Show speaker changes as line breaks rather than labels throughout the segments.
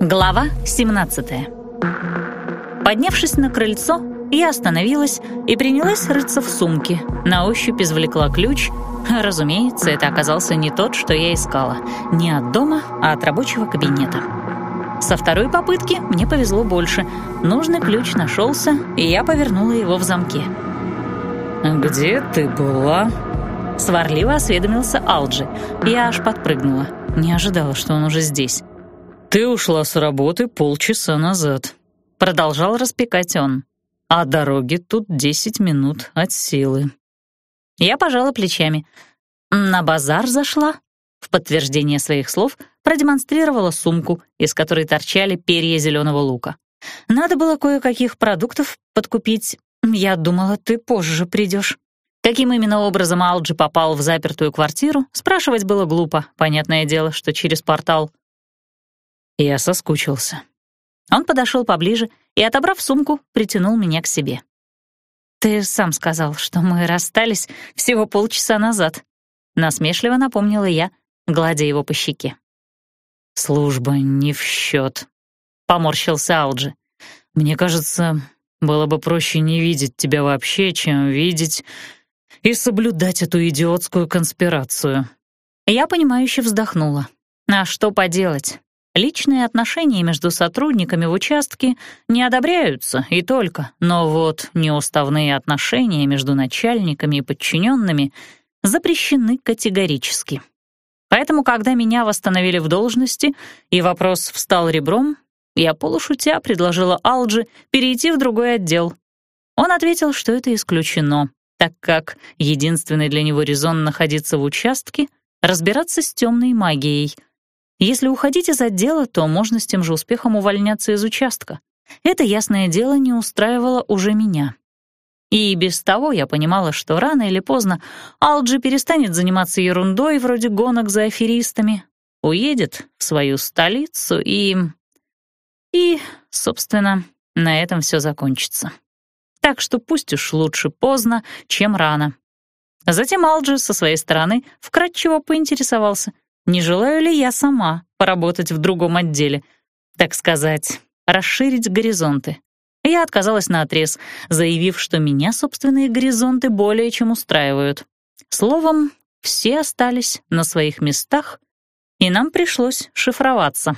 Глава 17 Поднявшись на крыльцо, я остановилась и принялась рыться в сумке. На ощупь извлекла ключ. Разумеется, это оказался не тот, что я искала. Не от дома, а от рабочего кабинета. Со второй попытки мне повезло больше. Нужный ключ нашелся, и я повернула его в замке.
«Где ты была?»
Сварливо осведомился Алджи. Я аж подпрыгнула. Не ожидала, что он уже здесь.
«Ты ушла с работы полчаса назад», — продолжал распекать он. «А дороги тут десять минут от силы».
Я пожала плечами. «На базар зашла?» В подтверждение своих слов продемонстрировала сумку, из которой торчали перья зеленого лука. «Надо было кое-каких продуктов подкупить. Я думала, ты позже придешь». Каким именно образом Алджи попал в запертую квартиру, спрашивать было глупо. Понятное дело, что через портал.
Я соскучился.
Он подошел поближе и, отобрав сумку, притянул меня к себе. «Ты сам сказал, что мы расстались всего полчаса назад», — насмешливо напомнила я, гладя его по щеке.
«Служба не в счет», — поморщился Алджи. «Мне кажется, было бы проще не видеть тебя вообще, чем видеть и соблюдать эту идиотскую конспирацию».
Я понимающе вздохнула. А что поделать? Личные отношения между сотрудниками в участке не одобряются и только, но вот неуставные отношения между начальниками и подчиненными запрещены категорически. Поэтому, когда меня восстановили в должности и вопрос встал ребром, я полушутя предложила Алджи перейти в другой отдел. Он ответил, что это исключено, так как единственный для него резон находиться в участке — разбираться с темной магией — если уходить из отдела, то можно с тем же успехом увольняться из участка. Это, ясное дело, не устраивало уже меня. И без того я понимала, что рано или поздно Алджи перестанет заниматься ерундой вроде гонок за аферистами, уедет в свою столицу и... И, собственно, на этом все закончится. Так что пусть уж лучше поздно, чем рано. Затем Алджи со своей стороны вкратчиво поинтересовался — не желаю ли я сама поработать в другом отделе, так сказать, расширить горизонты. Я отказалась наотрез, заявив, что меня собственные горизонты более чем устраивают. Словом, все остались на своих местах, и нам пришлось шифроваться.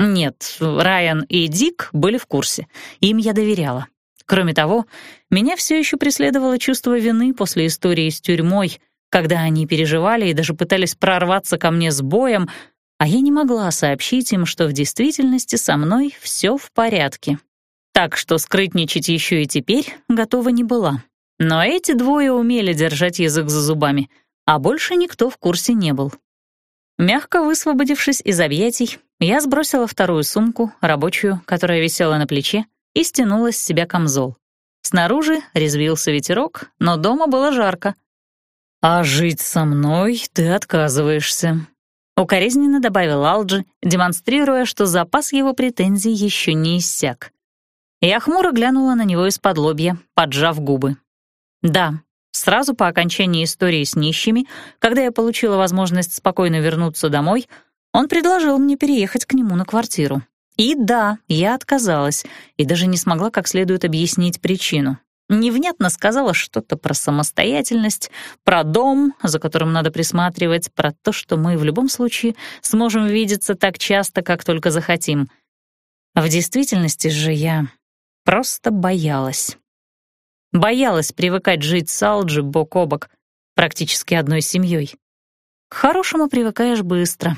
Нет, Райан и Дик были в курсе, им я доверяла. Кроме того, меня все еще преследовало чувство вины после истории с тюрьмой — когда они переживали и даже пытались прорваться ко мне с боем, а я не могла сообщить им, что в действительности со мной все в порядке. Так что скрытничать еще и теперь готова не была. Но эти двое умели держать язык за зубами, а больше никто в курсе не был. Мягко высвободившись из объятий, я сбросила вторую сумку, рабочую, которая висела на плече, и стянула с себя камзол. Снаружи резвился ветерок, но дома было жарко —
«А жить со мной ты отказываешься», — укоризненно добавил Алджи, демонстрируя, что запас его претензий еще не иссяк.
Я хмуро глянула на него из-под лобья, поджав губы. Да, сразу по окончании истории с нищими, когда я получила возможность спокойно вернуться домой, он предложил мне переехать к нему на квартиру. И да, я отказалась, и даже не смогла как следует объяснить причину. Невнятно сказала что-то про самостоятельность, про дом, за которым надо присматривать, про то, что мы в любом случае сможем видеться так часто, как только захотим. В действительности же я просто боялась. Боялась привыкать жить с Алджи бок о бок, практически одной семьей. К хорошему привыкаешь быстро,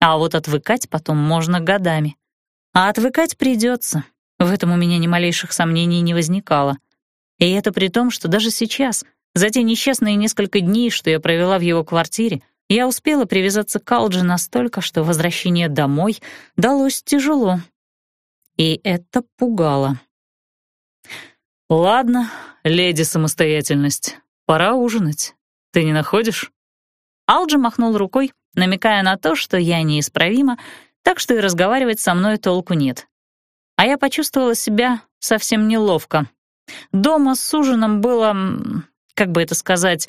а вот отвыкать потом можно годами. А отвыкать придется. В этом у меня ни малейших сомнений не возникало. И это при том, что даже сейчас, за те несчастные несколько дней, что я провела в его квартире, я успела привязаться к Алджи настолько, что возвращение домой далось тяжело. И это пугало.
«Ладно, леди самостоятельность, пора ужинать. Ты не находишь?»
Алджи махнул рукой, намекая на то, что я неисправима, так что и разговаривать со мной толку нет. А я почувствовала себя совсем неловко. Дома с ужином было, как бы это сказать,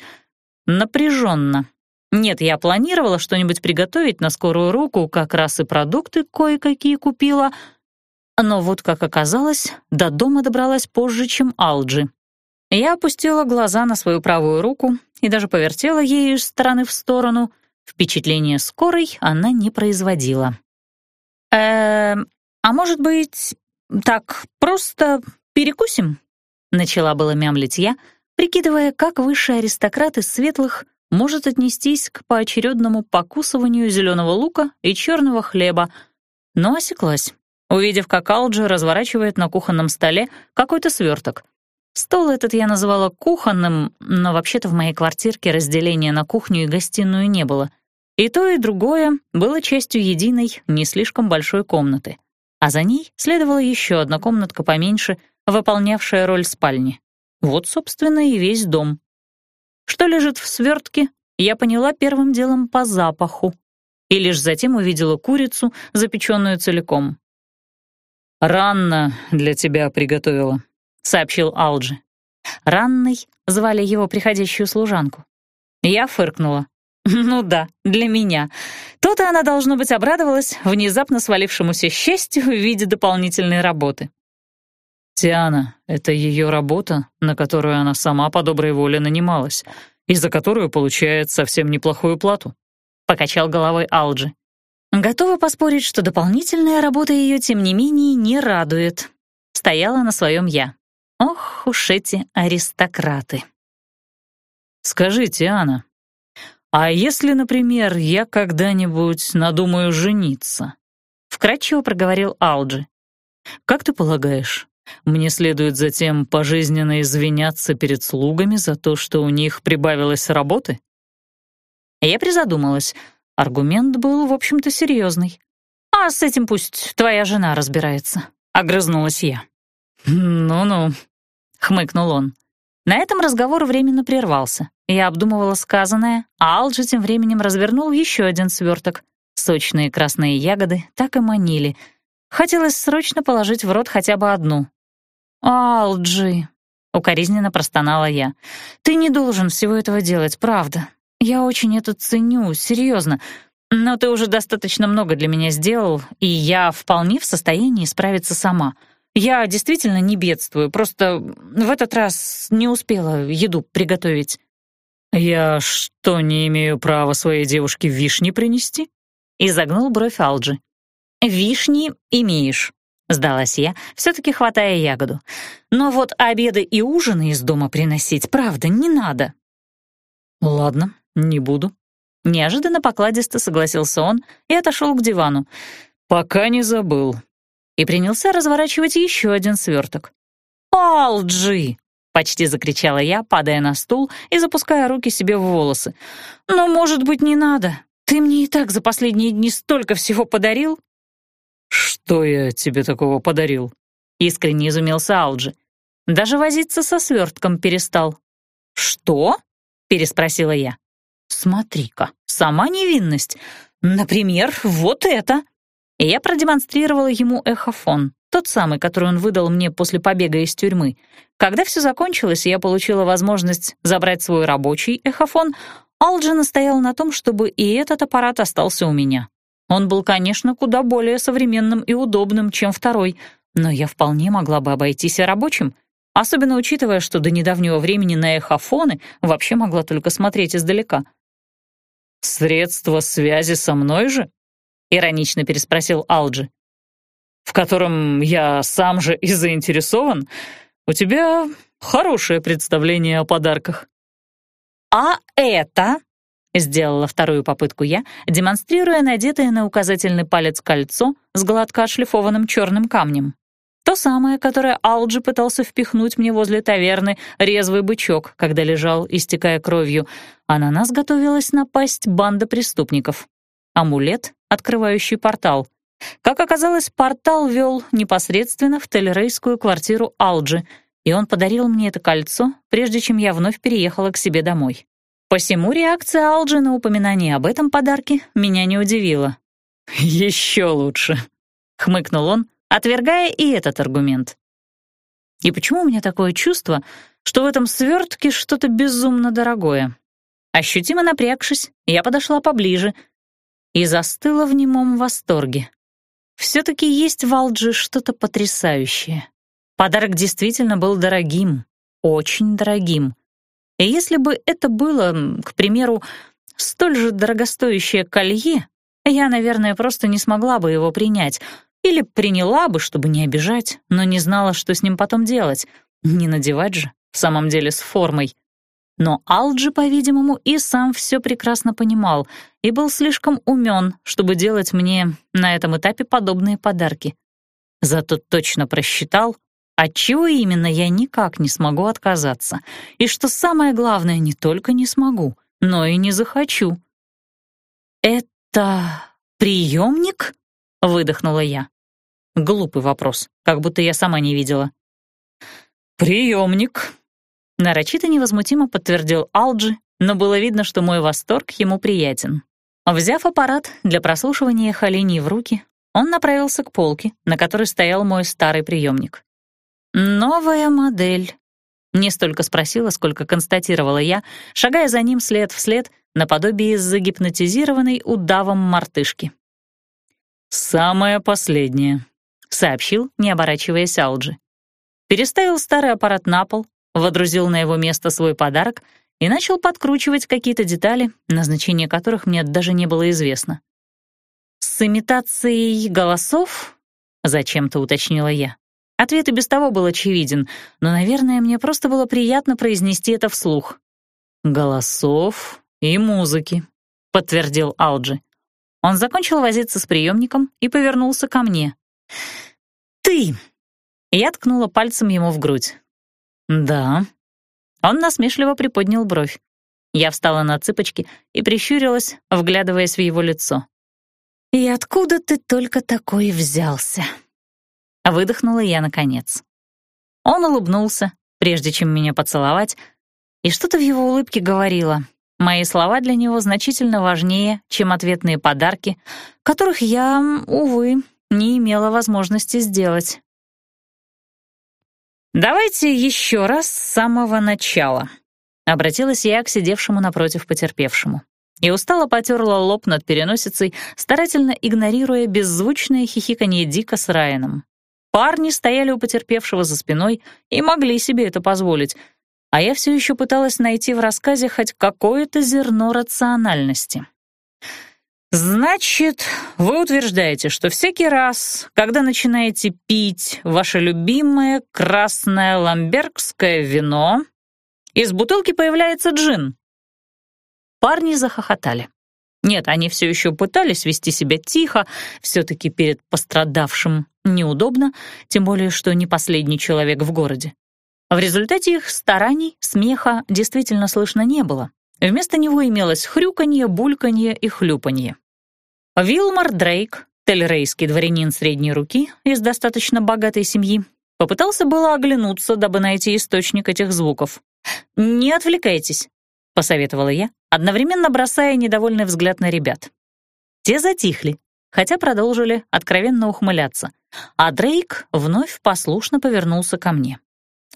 напряженно. Нет, я планировала что-нибудь приготовить на скорую руку, как раз и продукты кое-какие купила. Но вот, как оказалось, до дома добралась позже, чем Алджи. Я опустила глаза на свою правую руку и даже повертела ею из стороны в сторону. Впечатление скорой она не производила. «Эм, а может быть, так просто перекусим?» Начала было мямлить я, прикидывая, как высший аристократ из светлых может отнестись к поочередному покусыванию зеленого лука и черного хлеба, но осеклась, увидев, как Алджи разворачивает на кухонном столе какой-то сверток. Стол этот я называла кухонным, но вообще-то в моей квартирке разделения на кухню и гостиную не было. И то, и другое было частью единой, не слишком большой комнаты. А за ней следовала еще одна комнатка поменьше, выполнявшая роль спальни. Вот, собственно, и весь дом. Что лежит в свертке, я поняла первым делом по запаху и лишь затем увидела курицу, запеченную целиком.
«Ранно для тебя приготовила», — сообщил Алджи.
Ранной звали его приходящую служанку. Я фыркнула. «Ну да, для меня. То-то она, должно быть, обрадовалась внезапно свалившемуся счастью в виде дополнительной работы».
Тиана — это ее работа, на которую она сама по доброй воле нанималась, и за которую получает совсем неплохую плату», — покачал головой Алджи.
«Готова поспорить, что дополнительная работа ее, тем не менее, не радует». Стояла на своем я. Ох уж эти аристократы.
«Скажи, Тиана, а если, например, я когда-нибудь надумаю жениться?» — вкратчиво проговорил Алджи. «Как ты полагаешь, мне следует затем пожизненно извиняться перед слугами за то, что у них прибавилось работы?
Я призадумалась. Аргумент был, в общем-то, серьезный. «А с этим пусть твоя жена разбирается», — огрызнулась я.
«Ну-ну», — хмыкнул он.
На этом разговор временно прервался. Я обдумывала сказанное, а Алджи тем временем развернул еще один сверток. Сочные красные ягоды так и манили. Хотелось срочно положить в рот хотя бы одну, «Алджи», — укоризненно простонала я, — «ты не должен всего этого делать, правда. Я очень это ценю, серьезно. Но ты уже достаточно много для меня сделал, и я вполне в состоянии справиться сама. Я действительно не бедствую, просто в этот раз не успела еду приготовить».
«Я что, не имею права своей девушке вишни принести?»
— изогнул бровь Алджи. «Вишни имеешь», — сдалась я, все-таки хватая ягоду. «Но вот обеды и ужины из дома приносить, правда, не надо».
«Ладно, не буду».
Неожиданно покладисто согласился он и отошел к дивану.
«Пока не забыл».
И принялся разворачивать еще один сверток. «Алджи!» — почти закричала я, падая на стул и запуская руки себе в волосы. «Но, может быть, не надо? Ты мне и так за последние дни столько всего подарил».
«Что я тебе такого подарил?»
— искренне изумился Алджи. Даже возиться со свертком перестал. «Что?» — переспросила я. «Смотри-ка, сама невинность. Например, вот это!» И я продемонстрировала ему эхофон, тот самый, который он выдал мне после побега из тюрьмы. Когда все закончилось, я получила возможность забрать свой рабочий эхофон, Алджи настоял на том, чтобы и этот аппарат остался у меня. Он был, конечно, куда более современным и удобным, чем второй, но я вполне могла бы обойтись и рабочим, особенно учитывая, что до недавнего времени на эхофоны вообще могла только смотреть издалека.
«Средство связи со мной же?» — иронично переспросил Алджи. «В котором я сам же и заинтересован? У тебя хорошее представление о подарках».
«А это?» Сделала вторую попытку я, демонстрируя надетое на указательный палец кольцо с гладко отшлифованным черным камнем. То самое, которое Алджи пытался впихнуть мне возле таверны резвый бычок, когда лежал, истекая кровью, а на нас готовилась напасть банда преступников. Амулет, открывающий портал. Как оказалось, портал вел непосредственно в телерейскую квартиру Алджи, и он подарил мне это кольцо, прежде чем я вновь переехала к себе домой. Посему реакция Алджи на упоминание об этом подарке меня не удивила.
«Еще лучше», — хмыкнул он, отвергая и этот аргумент.
И почему у меня такое чувство, что в этом свертке что-то безумно дорогое? Ощутимо напрягшись, я подошла поближе и застыла в немом восторге. Все-таки есть в Алджи что-то потрясающее. Подарок действительно был дорогим, очень дорогим. И если бы это было, к примеру, столь же дорогостоящее колье, я, наверное, просто не смогла бы его принять. Или приняла бы, чтобы не обижать, но не знала, что с ним потом делать. Не надевать же, в самом деле, с формой. Но Алджи, по-видимому, и сам все прекрасно понимал и был слишком умен, чтобы делать мне на этом этапе подобные подарки. Зато точно просчитал, от чего именно я никак не смогу отказаться, и что самое главное, не только не смогу, но и не захочу. «Это приемник?» — выдохнула я. Глупый вопрос, как будто я сама не видела. «Приемник», — нарочито невозмутимо подтвердил Алджи, но было видно, что мой восторг ему приятен. Взяв аппарат для прослушивания холиний в руки, он направился к полке, на которой стоял мой старый приемник. «Новая модель», — не столько спросила, сколько констатировала я, шагая за ним след в след наподобие загипнотизированной удавом мартышки. «Самое последнее», — сообщил, не оборачиваясь Алджи. Переставил старый аппарат на пол, водрузил на его место свой подарок и начал подкручивать какие-то детали, назначение которых мне даже не было известно. «С имитацией голосов?» — зачем-то уточнила я. Ответ и без того был очевиден, но, наверное, мне просто было приятно произнести это вслух. «Голосов и музыки», — подтвердил Алджи. Он закончил возиться с приемником и повернулся ко мне. «Ты!» Я ткнула пальцем ему в грудь. «Да». Он насмешливо приподнял бровь. Я встала на цыпочки и прищурилась, вглядываясь в его лицо. «И откуда ты только такой взялся?» Выдохнула я наконец. Он улыбнулся, прежде чем меня поцеловать, и что-то в его улыбке говорило. Мои слова для него значительно важнее, чем ответные подарки, которых я, увы, не имела возможности сделать. «Давайте еще раз с самого начала», — обратилась я к сидевшему напротив потерпевшему и устало потерла лоб над переносицей, старательно игнорируя беззвучное хихиканье Дика с Райаном. Парни стояли у потерпевшего за спиной и могли себе это позволить, а я все еще пыталась найти в рассказе хоть какое-то зерно рациональности. «Значит, вы утверждаете, что всякий раз, когда начинаете пить ваше любимое красное ламбергское вино, из бутылки появляется джин?» Парни захохотали. Нет, они все еще пытались вести себя тихо, все-таки перед пострадавшим неудобно, тем более, что не последний человек в городе. В результате их стараний смеха действительно слышно не было. Вместо него имелось хрюканье, бульканье и хлюпанье. Вилмар Дрейк, телерейский дворянин средней руки из достаточно богатой семьи, попытался было оглянуться, дабы найти источник этих звуков. «Не отвлекайтесь», — посоветовала я, одновременно бросая недовольный взгляд на ребят. Те затихли, хотя продолжили откровенно ухмыляться, а Дрейк вновь послушно повернулся ко мне.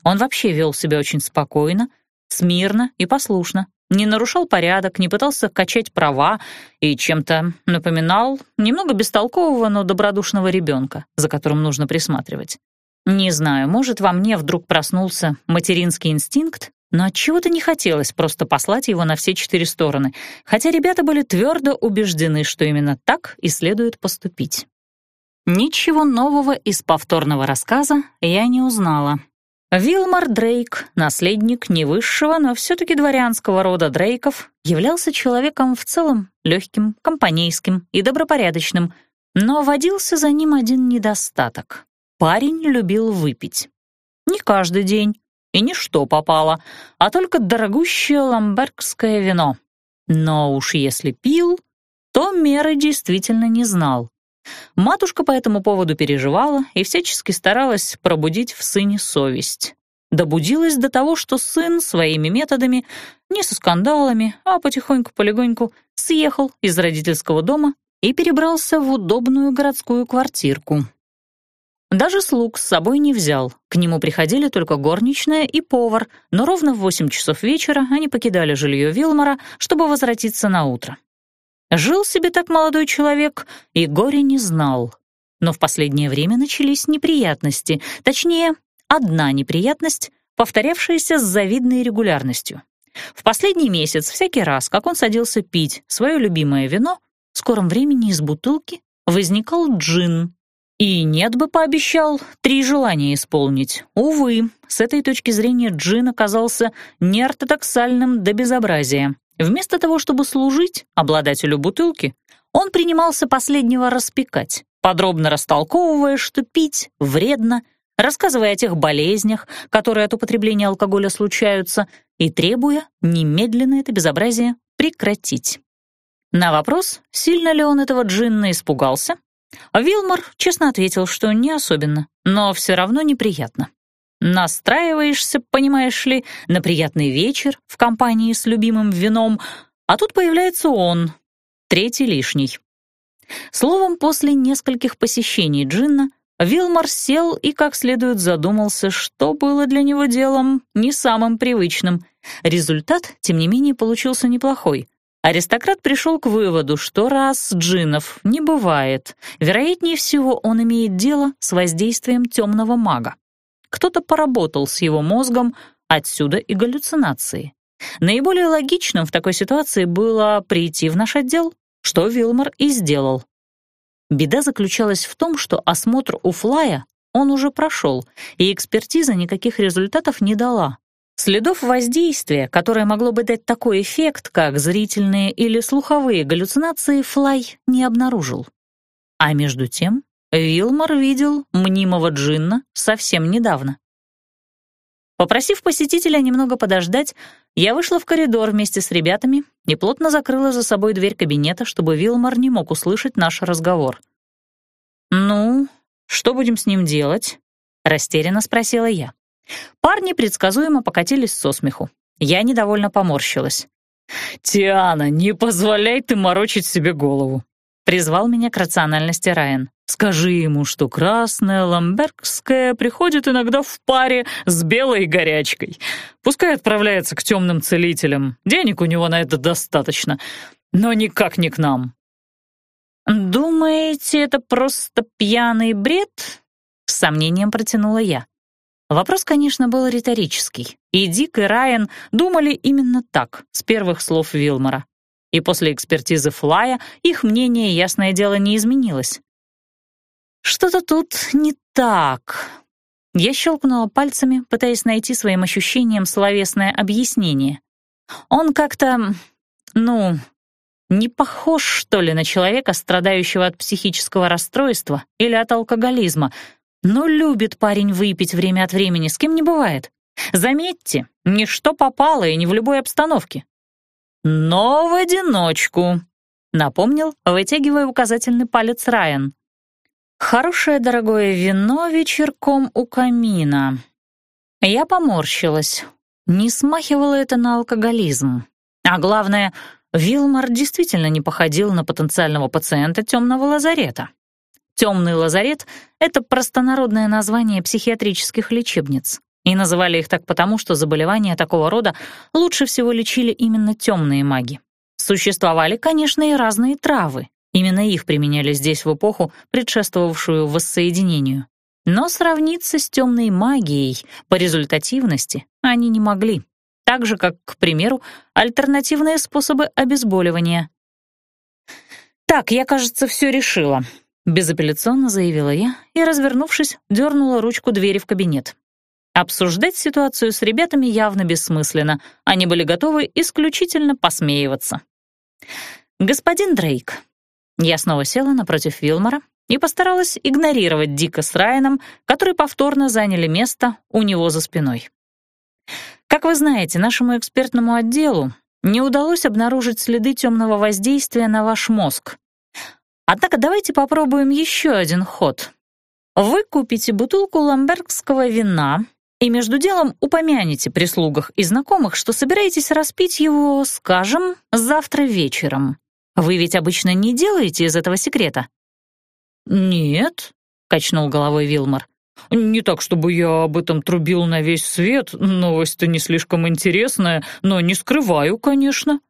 Он вообще вел себя очень спокойно, смирно и послушно, не нарушал порядок, не пытался качать права и чем-то напоминал немного бестолкового, но добродушного ребенка, за которым нужно присматривать. Не знаю, может, во мне вдруг проснулся материнский инстинкт, но отчего-то не хотелось просто послать его на все четыре стороны, хотя ребята были твердо убеждены, что именно так и следует поступить. Ничего нового из повторного рассказа я не узнала. Вилмар Дрейк, наследник не высшего, но все-таки дворянского рода Дрейков, являлся человеком в целом легким, компанейским и добропорядочным, но водился за ним один недостаток. Парень любил выпить. Не каждый день, и не что попало, а только дорогущее ламбергское вино. Но уж если пил, то меры действительно не знал. Матушка по этому поводу переживала и всячески старалась пробудить в сыне совесть. Добудилась до того, что сын своими методами, не со скандалами, а потихоньку-полегоньку, съехал из родительского дома и перебрался в удобную городскую квартирку. Даже слуг с собой не взял. К нему приходили только горничная и повар, но ровно в восемь часов вечера они покидали жилье Вилмора, чтобы возвратиться на утро. Жил себе так молодой человек и горе не знал. Но в последнее время начались неприятности, точнее, одна неприятность, повторявшаяся с завидной регулярностью. В последний месяц, всякий раз, как он садился пить свое любимое вино, в скором времени из бутылки возникал джин, и нет бы пообещал три желания исполнить. Увы, с этой точки зрения Джин оказался неортодоксальным до безобразия. Вместо того, чтобы служить обладателю бутылки, он принимался последнего распекать, подробно растолковывая, что пить вредно, рассказывая о тех болезнях, которые от употребления алкоголя случаются, и требуя немедленно это безобразие прекратить. На вопрос, сильно ли он этого джинна испугался, Вилмор честно ответил, что не особенно, но все равно неприятно. Настраиваешься, понимаешь ли, на приятный вечер в компании с любимым вином, а тут появляется он, третий лишний. Словом, после нескольких посещений Джинна, Вилмор сел и как следует задумался, что было для него делом не самым привычным. Результат, тем не менее, получился неплохой. Аристократ пришел к выводу, что раз джинов не бывает, вероятнее всего он имеет дело с воздействием темного мага. Кто-то поработал с его мозгом, отсюда и галлюцинации. Наиболее логичным в такой ситуации было прийти в наш отдел, что Вилмор и сделал. Беда заключалась в том, что осмотр у Флая он уже прошел, и экспертиза никаких результатов не дала. Следов воздействия, которое могло бы дать такой эффект, как зрительные или слуховые галлюцинации, Флай не обнаружил. А между тем Вилмор видел мнимого джинна совсем недавно. Попросив посетителя немного подождать, я вышла в коридор вместе с ребятами и плотно закрыла за собой дверь кабинета, чтобы Вилмор не мог услышать наш разговор. «Ну, что будем с ним делать?» — растерянно спросила я. Парни предсказуемо покатились со смеху. Я недовольно поморщилась. «Тиана, не позволяй ты морочить себе голову», — призвал меня к рациональности Райан. «Скажи ему, что красная ламбергская приходит иногда в паре с белой горячкой. Пускай отправляется к темным целителям. Денег у него на это достаточно, но никак не к нам». «Думаете, это просто пьяный бред?» — с сомнением протянула я. Вопрос, конечно, был риторический, и Дик и Райан думали именно так, с первых слов Вилмора. И после экспертизы Флая их мнение, ясное дело, не изменилось. «Что-то тут не так». Я щелкнула пальцами, пытаясь найти своим ощущениям словесное объяснение. Он как-то, ну, не похож, что ли, на человека, страдающего от психического расстройства или от алкоголизма — но любит парень выпить время от времени, с кем не бывает. Заметьте, ничто попало и не в любой обстановке. «Но в одиночку», — напомнил, вытягивая указательный палец Райан. «Хорошее дорогое вино вечерком у камина». Я поморщилась. Не смахивало это на алкоголизм. А главное, Вилмар действительно не походил на потенциального пациента темного лазарета. Темный лазарет — это простонародное название психиатрических лечебниц. И называли их так потому, что заболевания такого рода лучше всего лечили именно темные маги. Существовали, конечно, и разные травы. Именно их применяли здесь в эпоху, предшествовавшую воссоединению. Но сравниться с темной магией по результативности они не могли. Так же, как, к примеру, альтернативные способы обезболивания. «Так, я, кажется, все решила», Безапелляционно заявила я и, развернувшись, дернула ручку двери в кабинет. Обсуждать ситуацию с ребятами явно бессмысленно. Они были готовы исключительно посмеиваться. «Господин Дрейк». Я снова села напротив Вилмора и постаралась игнорировать Дика с Райаном, которые повторно заняли место у него за спиной. Как вы знаете, нашему экспертному отделу не удалось обнаружить следы темного воздействия на ваш мозг, Однако давайте попробуем еще один ход. Вы купите бутылку ламбергского вина и между делом упомянете при слугах и знакомых, что собираетесь распить его, скажем, завтра вечером. Вы ведь обычно не делаете из этого секрета? Нет, качнул головой Вилмор.
«Не так, чтобы я об этом трубил на весь свет, новость-то не слишком интересная, но не скрываю, конечно».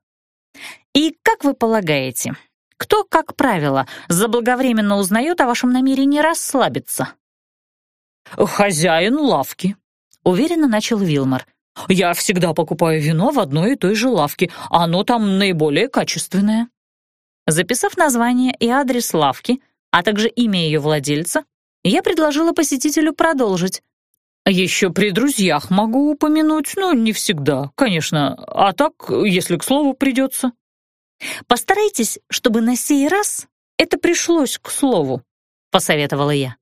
«И как вы полагаете, кто, как правило, заблаговременно узнает о вашем намерении расслабиться?»
«Хозяин лавки», — уверенно начал Вилмор. «Я всегда покупаю вино в одной и той же лавке, оно там наиболее качественное».
Записав название и адрес лавки, а также имя ее владельца, я предложила посетителю продолжить.
«Еще при друзьях могу упомянуть, но не всегда, конечно, а так, если к слову придется».
«Постарайтесь, чтобы на сей раз это пришлось к слову», — посоветовала я.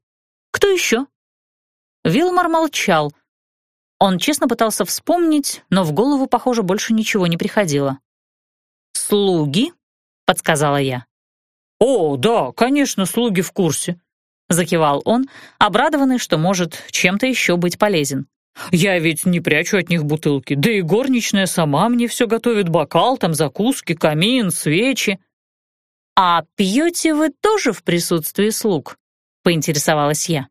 «Кто еще?» Вилмар молчал. Он честно пытался вспомнить, но в голову, похоже, больше ничего не приходило. «Слуги?» — подсказала я.
«О, да, конечно, слуги в курсе», — закивал он, обрадованный, что может чем-то еще быть полезен. «Я ведь не прячу от них бутылки, да и горничная сама мне все готовит, бокал, там закуски, камин, свечи».
«А пьете вы тоже в присутствии слуг?» — поинтересовалась я.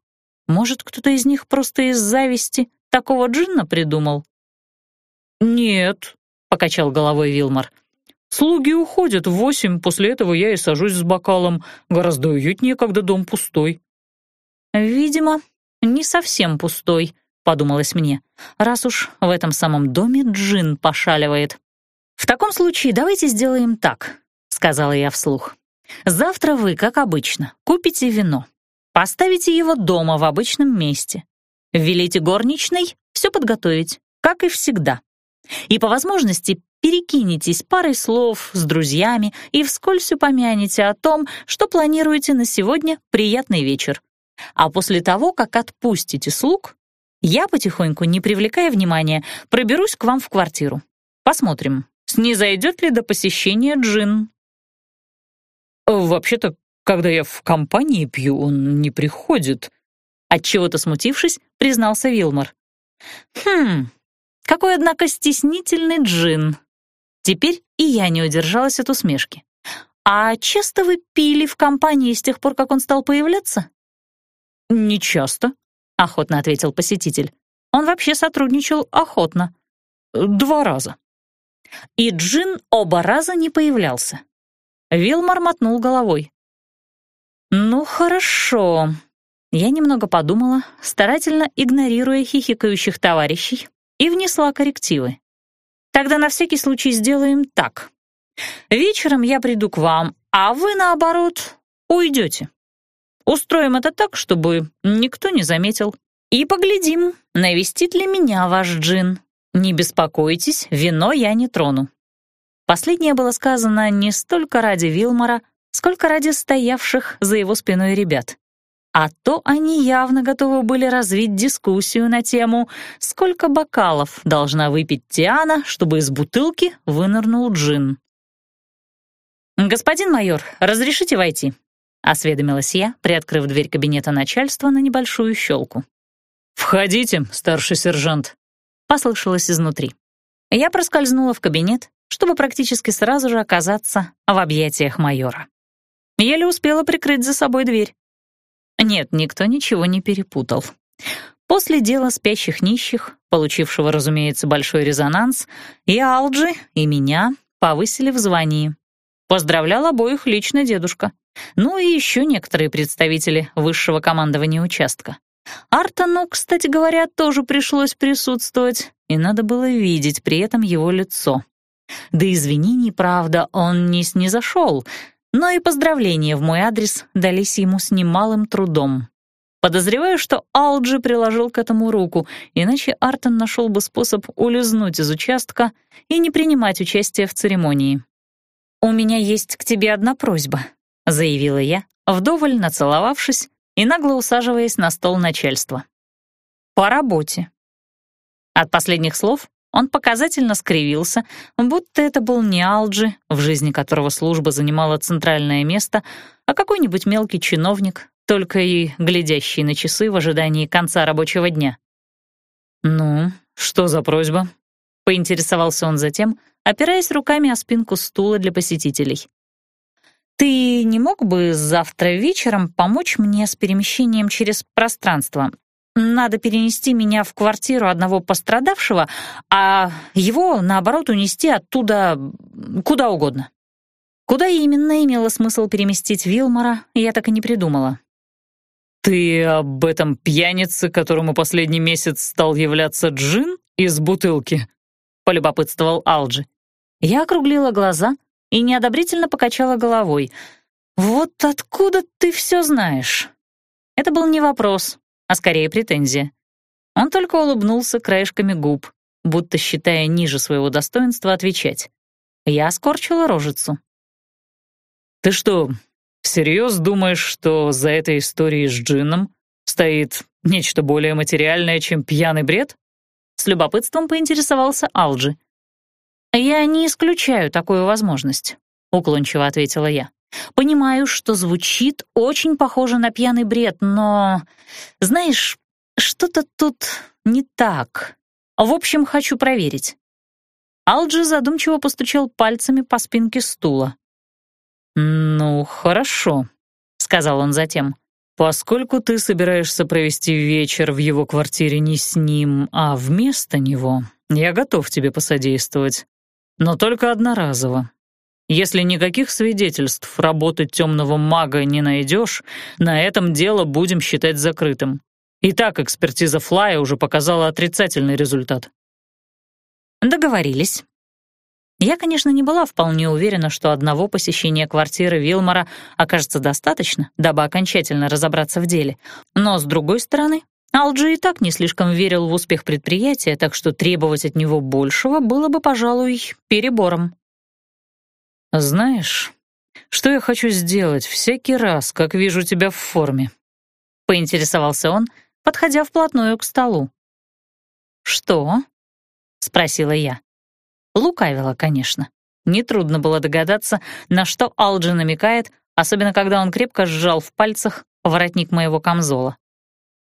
«Может, кто-то из них просто из зависти такого джинна придумал?»
«Нет», — покачал головой Вилмар. Слуги уходят в восемь, после этого я и сажусь с бокалом. Гораздо уютнее, когда дом пустой».
«Видимо, не совсем пустой», — подумалось мне, раз уж в этом самом доме джин пошаливает. «В таком случае давайте сделаем так», — сказала я вслух. «Завтра вы, как обычно, купите вино, поставите его дома в обычном месте, велите горничной все подготовить, как и всегда, и по возможности перекинетесь парой слов с друзьями и вскользь упомянете о том, что планируете на сегодня приятный вечер. А после того, как отпустите слуг, я потихоньку, не привлекая внимания, проберусь к вам в квартиру. Посмотрим, снизойдет ли до посещения джин.
«Вообще-то, когда я в компании пью, он не приходит»,
отчего-то смутившись, признался Вилмор. «Хм, какой, однако, стеснительный джин. Теперь и я не удержалась от усмешки. «А часто вы пили в компании с тех пор, как он стал появляться?»
«Не часто», — охотно ответил посетитель. «Он вообще сотрудничал охотно. Два раза».
И Джин оба раза не появлялся. Вилмар мотнул головой. «Ну, хорошо». Я немного подумала, старательно игнорируя хихикающих товарищей, и внесла коррективы. Тогда на всякий случай сделаем так. Вечером я приду к вам, а вы, наоборот, уйдете. Устроим это так, чтобы никто не заметил. И поглядим, навестит ли меня ваш джин. Не беспокойтесь, вино я не трону. Последнее было сказано не столько ради Вилмора, сколько ради стоявших за его спиной ребят. А то они явно готовы были развить дискуссию на тему, сколько бокалов должна выпить Тиана, чтобы из бутылки вынырнул джин. «Господин майор, разрешите войти?» — осведомилась я, приоткрыв дверь кабинета начальства на небольшую щелку.
«Входите, старший сержант», — послышалось изнутри.
Я проскользнула в кабинет, чтобы практически сразу же оказаться в объятиях майора. Еле успела прикрыть за собой дверь. Нет, никто ничего не перепутал. После дела спящих нищих, получившего, разумеется, большой резонанс, и Алджи, и меня повысили в звании. Поздравлял обоих лично дедушка. Ну и еще некоторые представители высшего командования участка. Артону, кстати говоря, тоже пришлось присутствовать, и надо было видеть при этом его лицо. Да извинений, правда, он не снизошел, но и поздравления в мой адрес дались ему с немалым трудом. Подозреваю, что Алджи приложил к этому руку, иначе Артон нашел бы способ улизнуть из участка и не принимать участие в церемонии. «У меня есть к тебе одна просьба», — заявила я, вдоволь нацеловавшись и нагло усаживаясь на стол начальства. «По работе». От последних слов он показательно скривился, будто это был не Алджи, в жизни которого служба занимала центральное место, а какой-нибудь мелкий чиновник, только и глядящий на часы в ожидании конца рабочего дня.
«Ну, что за просьба?» — поинтересовался он затем, опираясь руками о спинку стула для посетителей.
«Ты не мог бы завтра вечером помочь мне с перемещением через пространство? Надо перенести меня в квартиру одного пострадавшего, а его, наоборот, унести оттуда куда угодно». Куда именно имело смысл переместить Вилмора, я так и не придумала.
«Ты об этом пьянице, которому последний месяц стал являться джин из бутылки?» — полюбопытствовал Алджи.
Я округлила глаза и неодобрительно покачала головой. «Вот откуда ты все знаешь?» Это был не вопрос, а скорее претензия. Он только улыбнулся краешками губ, будто считая ниже своего достоинства отвечать. Я скорчила рожицу.
«Ты что, всерьез думаешь, что за этой историей с Джином стоит нечто более материальное, чем пьяный бред?»
С любопытством поинтересовался Алджи. «Я не исключаю такую возможность», — уклончиво ответила я. «Понимаю, что звучит очень похоже на пьяный бред, но, знаешь, что-то тут не так. В общем, хочу проверить». Алджи задумчиво постучал пальцами по спинке стула.
«Ну, хорошо», — сказал он затем. «Поскольку ты собираешься провести вечер в его квартире не с ним, а вместо него, я готов тебе посодействовать. Но только одноразово. Если никаких свидетельств работы темного мага не найдешь, на этом дело будем считать закрытым. Итак, экспертиза Флая уже показала отрицательный результат».
«Договорились», я, конечно, не была вполне уверена, что одного посещения квартиры Вилмора окажется достаточно, дабы окончательно разобраться в деле. Но, с другой стороны, Алджи и так не слишком верил в успех предприятия, так что требовать от него большего было бы, пожалуй, перебором.
«Знаешь, что я хочу сделать всякий раз, как вижу тебя в форме?» — поинтересовался он, подходя вплотную к столу.
«Что?» — спросила я. Лукавила, конечно. Нетрудно было догадаться, на что Алджи намекает, особенно когда он крепко сжал в пальцах воротник моего камзола.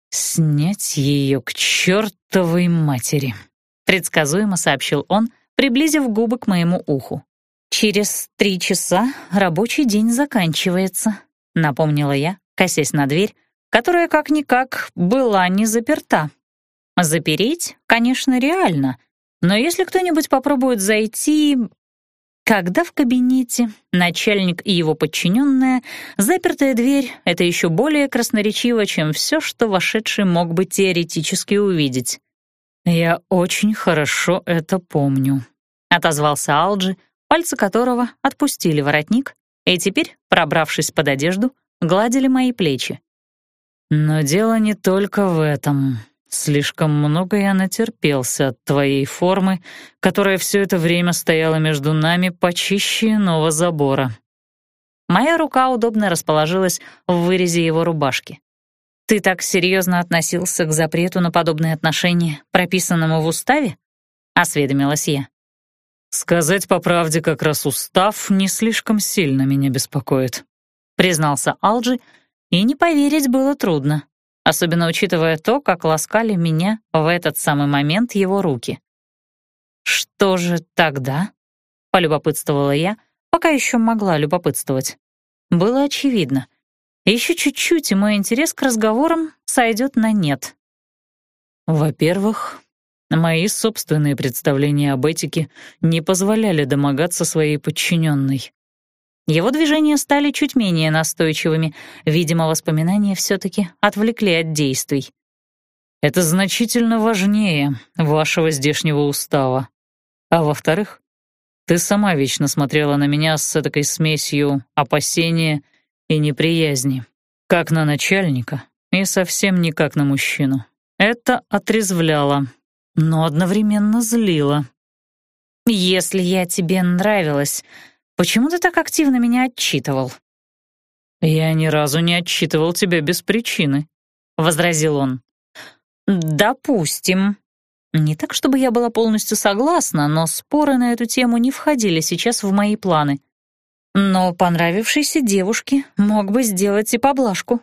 «Снять ее к чертовой матери», — предсказуемо сообщил он, приблизив губы к моему уху.
«Через три часа рабочий день заканчивается», — напомнила я, косясь на дверь, которая как-никак была не заперта. Запереть, конечно, реально, но если кто-нибудь попробует зайти... Когда в кабинете начальник и его подчиненная, запертая дверь — это еще более красноречиво, чем все, что вошедший мог бы теоретически увидеть.
«Я очень хорошо это помню», — отозвался Алджи, пальцы которого отпустили воротник, и теперь, пробравшись под одежду, гладили мои плечи. «Но дело не только в этом. Слишком много я натерпелся от твоей формы, которая все это время стояла между нами почище иного забора.
Моя рука удобно расположилась в вырезе его рубашки. «Ты так серьезно относился к запрету на подобные отношения, прописанному в уставе?» — осведомилась я.
«Сказать по правде, как раз устав не слишком сильно меня беспокоит», — признался Алджи, и не поверить было трудно особенно учитывая то, как ласкали меня в этот самый момент его руки. «Что же тогда?» — полюбопытствовала я, пока еще могла любопытствовать. Было очевидно. Еще чуть-чуть, и мой интерес к разговорам сойдет на нет. Во-первых, мои собственные представления об этике не позволяли домогаться своей подчиненной.
Его движения стали чуть менее настойчивыми. Видимо, воспоминания все-таки отвлекли от действий.
«Это значительно важнее вашего здешнего устава. А во-вторых, ты сама вечно смотрела на меня с такой смесью опасения и неприязни, как на начальника и совсем не как на мужчину. Это отрезвляло, но одновременно злило.
«Если я тебе нравилась, Почему ты так активно меня отчитывал?»
«Я ни разу не отчитывал тебя без причины», — возразил он.
«Допустим». Не так, чтобы я была полностью согласна, но споры на эту тему не входили сейчас в мои планы. Но понравившейся девушке мог бы сделать и поблажку.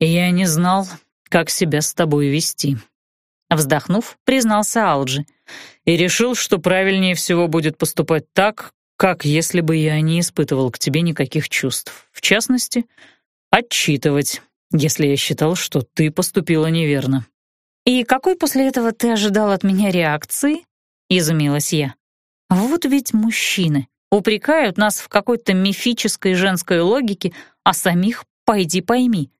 «Я не знал, как себя с тобой вести», — вздохнув, признался Алджи, и решил, что правильнее всего будет поступать так, как если бы я не испытывал к тебе никаких чувств. В частности, отчитывать, если я считал, что ты поступила неверно.
«И какой после этого ты ожидал от меня реакции?» — изумилась я. «Вот ведь мужчины упрекают нас в какой-то мифической женской логике, а самих пойди пойми.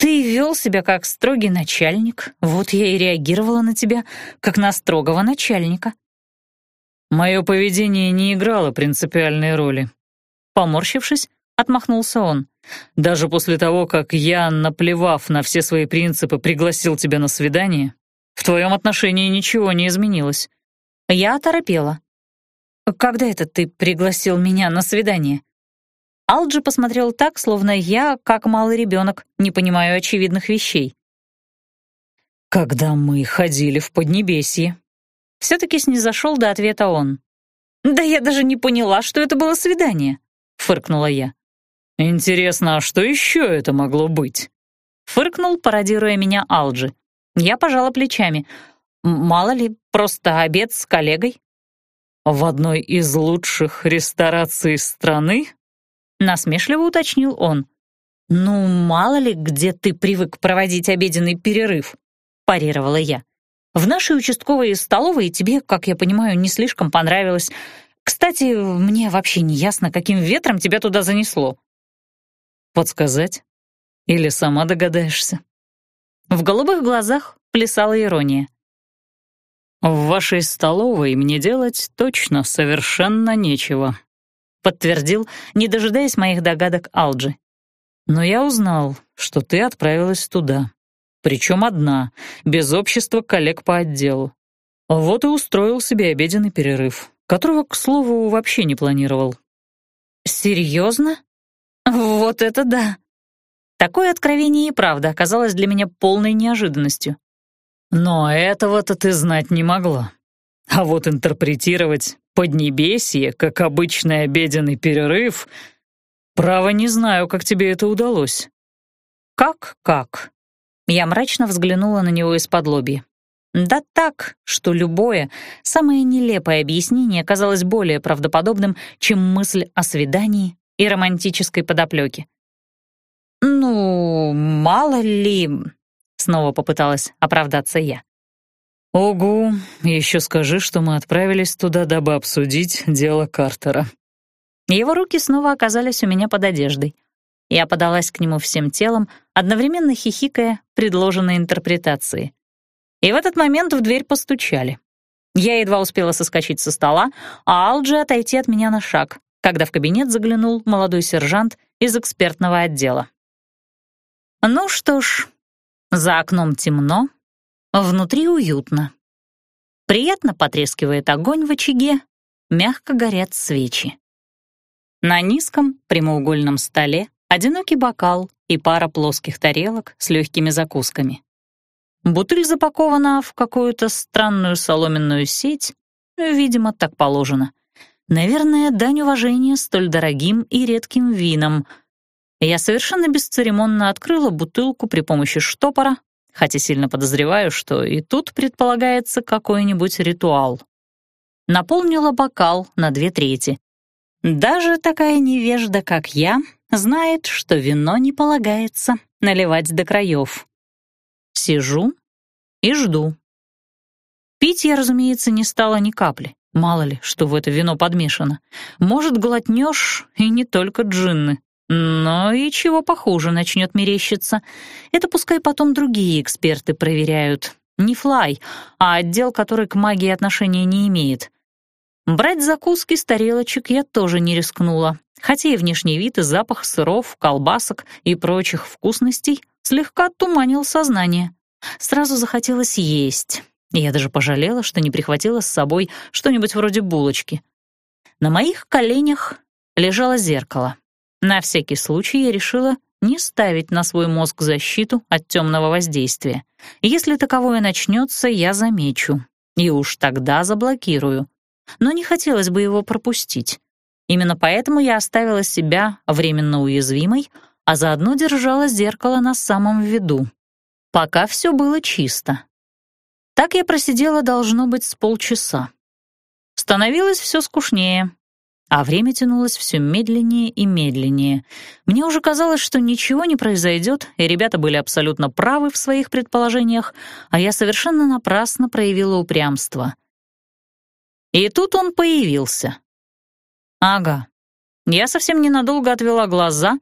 Ты вел себя как строгий начальник, вот я и реагировала на тебя, как на строгого начальника».
Мое поведение не играло принципиальной роли. Поморщившись, отмахнулся он. Даже после того, как я, наплевав на все свои принципы, пригласил тебя на свидание, в твоем отношении ничего не изменилось.
Я оторопела. «Когда это ты пригласил меня на свидание?» Алджи посмотрел так, словно я, как малый ребенок, не понимаю очевидных вещей.
«Когда мы ходили в Поднебесье».
Все-таки снизошел до ответа он. «Да я даже не поняла, что это было свидание», — фыркнула я.
«Интересно, а что еще это могло быть?»
Фыркнул, пародируя меня Алджи. Я пожала плечами. Мало ли, просто обед с коллегой.
«В одной из лучших рестораций страны?»
Насмешливо уточнил он. «Ну, мало ли, где ты привык проводить обеденный перерыв», парировала я. «В нашей участковой столовой тебе, как я понимаю, не слишком понравилось. Кстати, мне вообще не ясно, каким ветром тебя туда занесло.
Подсказать? Или сама догадаешься?»
В голубых глазах плясала ирония.
«В вашей столовой мне делать точно совершенно нечего»,
подтвердил, не дожидаясь моих догадок Алджи.
«Но я узнал, что ты отправилась туда. Причем одна, без общества коллег по отделу. Вот и устроил себе обеденный перерыв, которого, к слову, вообще не планировал».
«Серьезно?» Вот это да! Такое откровение и правда оказалось для меня полной неожиданностью.
Но этого-то ты знать не могла. А вот интерпретировать «Поднебесье» как обычный обеденный перерыв... Право, не знаю, как тебе это удалось.
Как-как? Я мрачно взглянула на него из-под лоби. Да так, что любое, самое нелепое объяснение казалось более правдоподобным, чем мысль о свидании и романтической подоплеки. «Ну, мало ли...» — снова попыталась оправдаться я.
«Огу, еще скажи, что мы отправились туда, дабы обсудить дело Картера».
Его руки снова оказались у меня под одеждой. Я подалась к нему всем телом, одновременно хихикая предложенной интерпретации. И в этот момент в дверь постучали. Я едва успела соскочить со стола, а Алджи отойти от меня на шаг когда в кабинет заглянул молодой сержант из экспертного отдела. Ну что ж, за окном темно, внутри уютно. Приятно потрескивает огонь в очаге, мягко горят свечи. На низком прямоугольном столе одинокий бокал и пара плоских тарелок с легкими закусками. Бутыль запакована в какую-то странную соломенную сеть, видимо, так положено. Наверное, дань уважения столь дорогим и редким винам. Я совершенно бесцеремонно открыла бутылку при помощи штопора, хотя сильно подозреваю, что и тут предполагается какой-нибудь ритуал. Наполнила бокал на две трети. Даже такая невежда, как я, знает, что вино не полагается наливать до краев. Сижу и жду. Пить я, разумеется, не стала ни капли. Мало ли, что в это вино подмешано. Может, глотнешь и не только джинны. Но и чего похуже начнет мерещиться. Это пускай потом другие эксперты проверяют. Не флай, а отдел, который к магии отношения не имеет. Брать закуски с тарелочек я тоже не рискнула, хотя и внешний вид и запах сыров, колбасок и прочих вкусностей слегка туманил сознание. Сразу захотелось есть. Я даже пожалела, что не прихватила с собой что-нибудь вроде булочки. На моих коленях лежало зеркало. На всякий случай я решила не ставить на свой мозг защиту от темного воздействия. Если таковое начнется, я замечу. И уж тогда заблокирую. Но не хотелось бы его пропустить. Именно поэтому я оставила себя временно уязвимой, а заодно держала зеркало на самом виду. Пока все было чисто. Так я просидела, должно быть, с полчаса. Становилось все скучнее. А время тянулось все медленнее и медленнее. Мне уже казалось, что ничего не произойдет, и ребята были абсолютно правы в своих предположениях, а я совершенно напрасно проявила упрямство. И тут он появился. Ага. Я совсем ненадолго отвела глаза,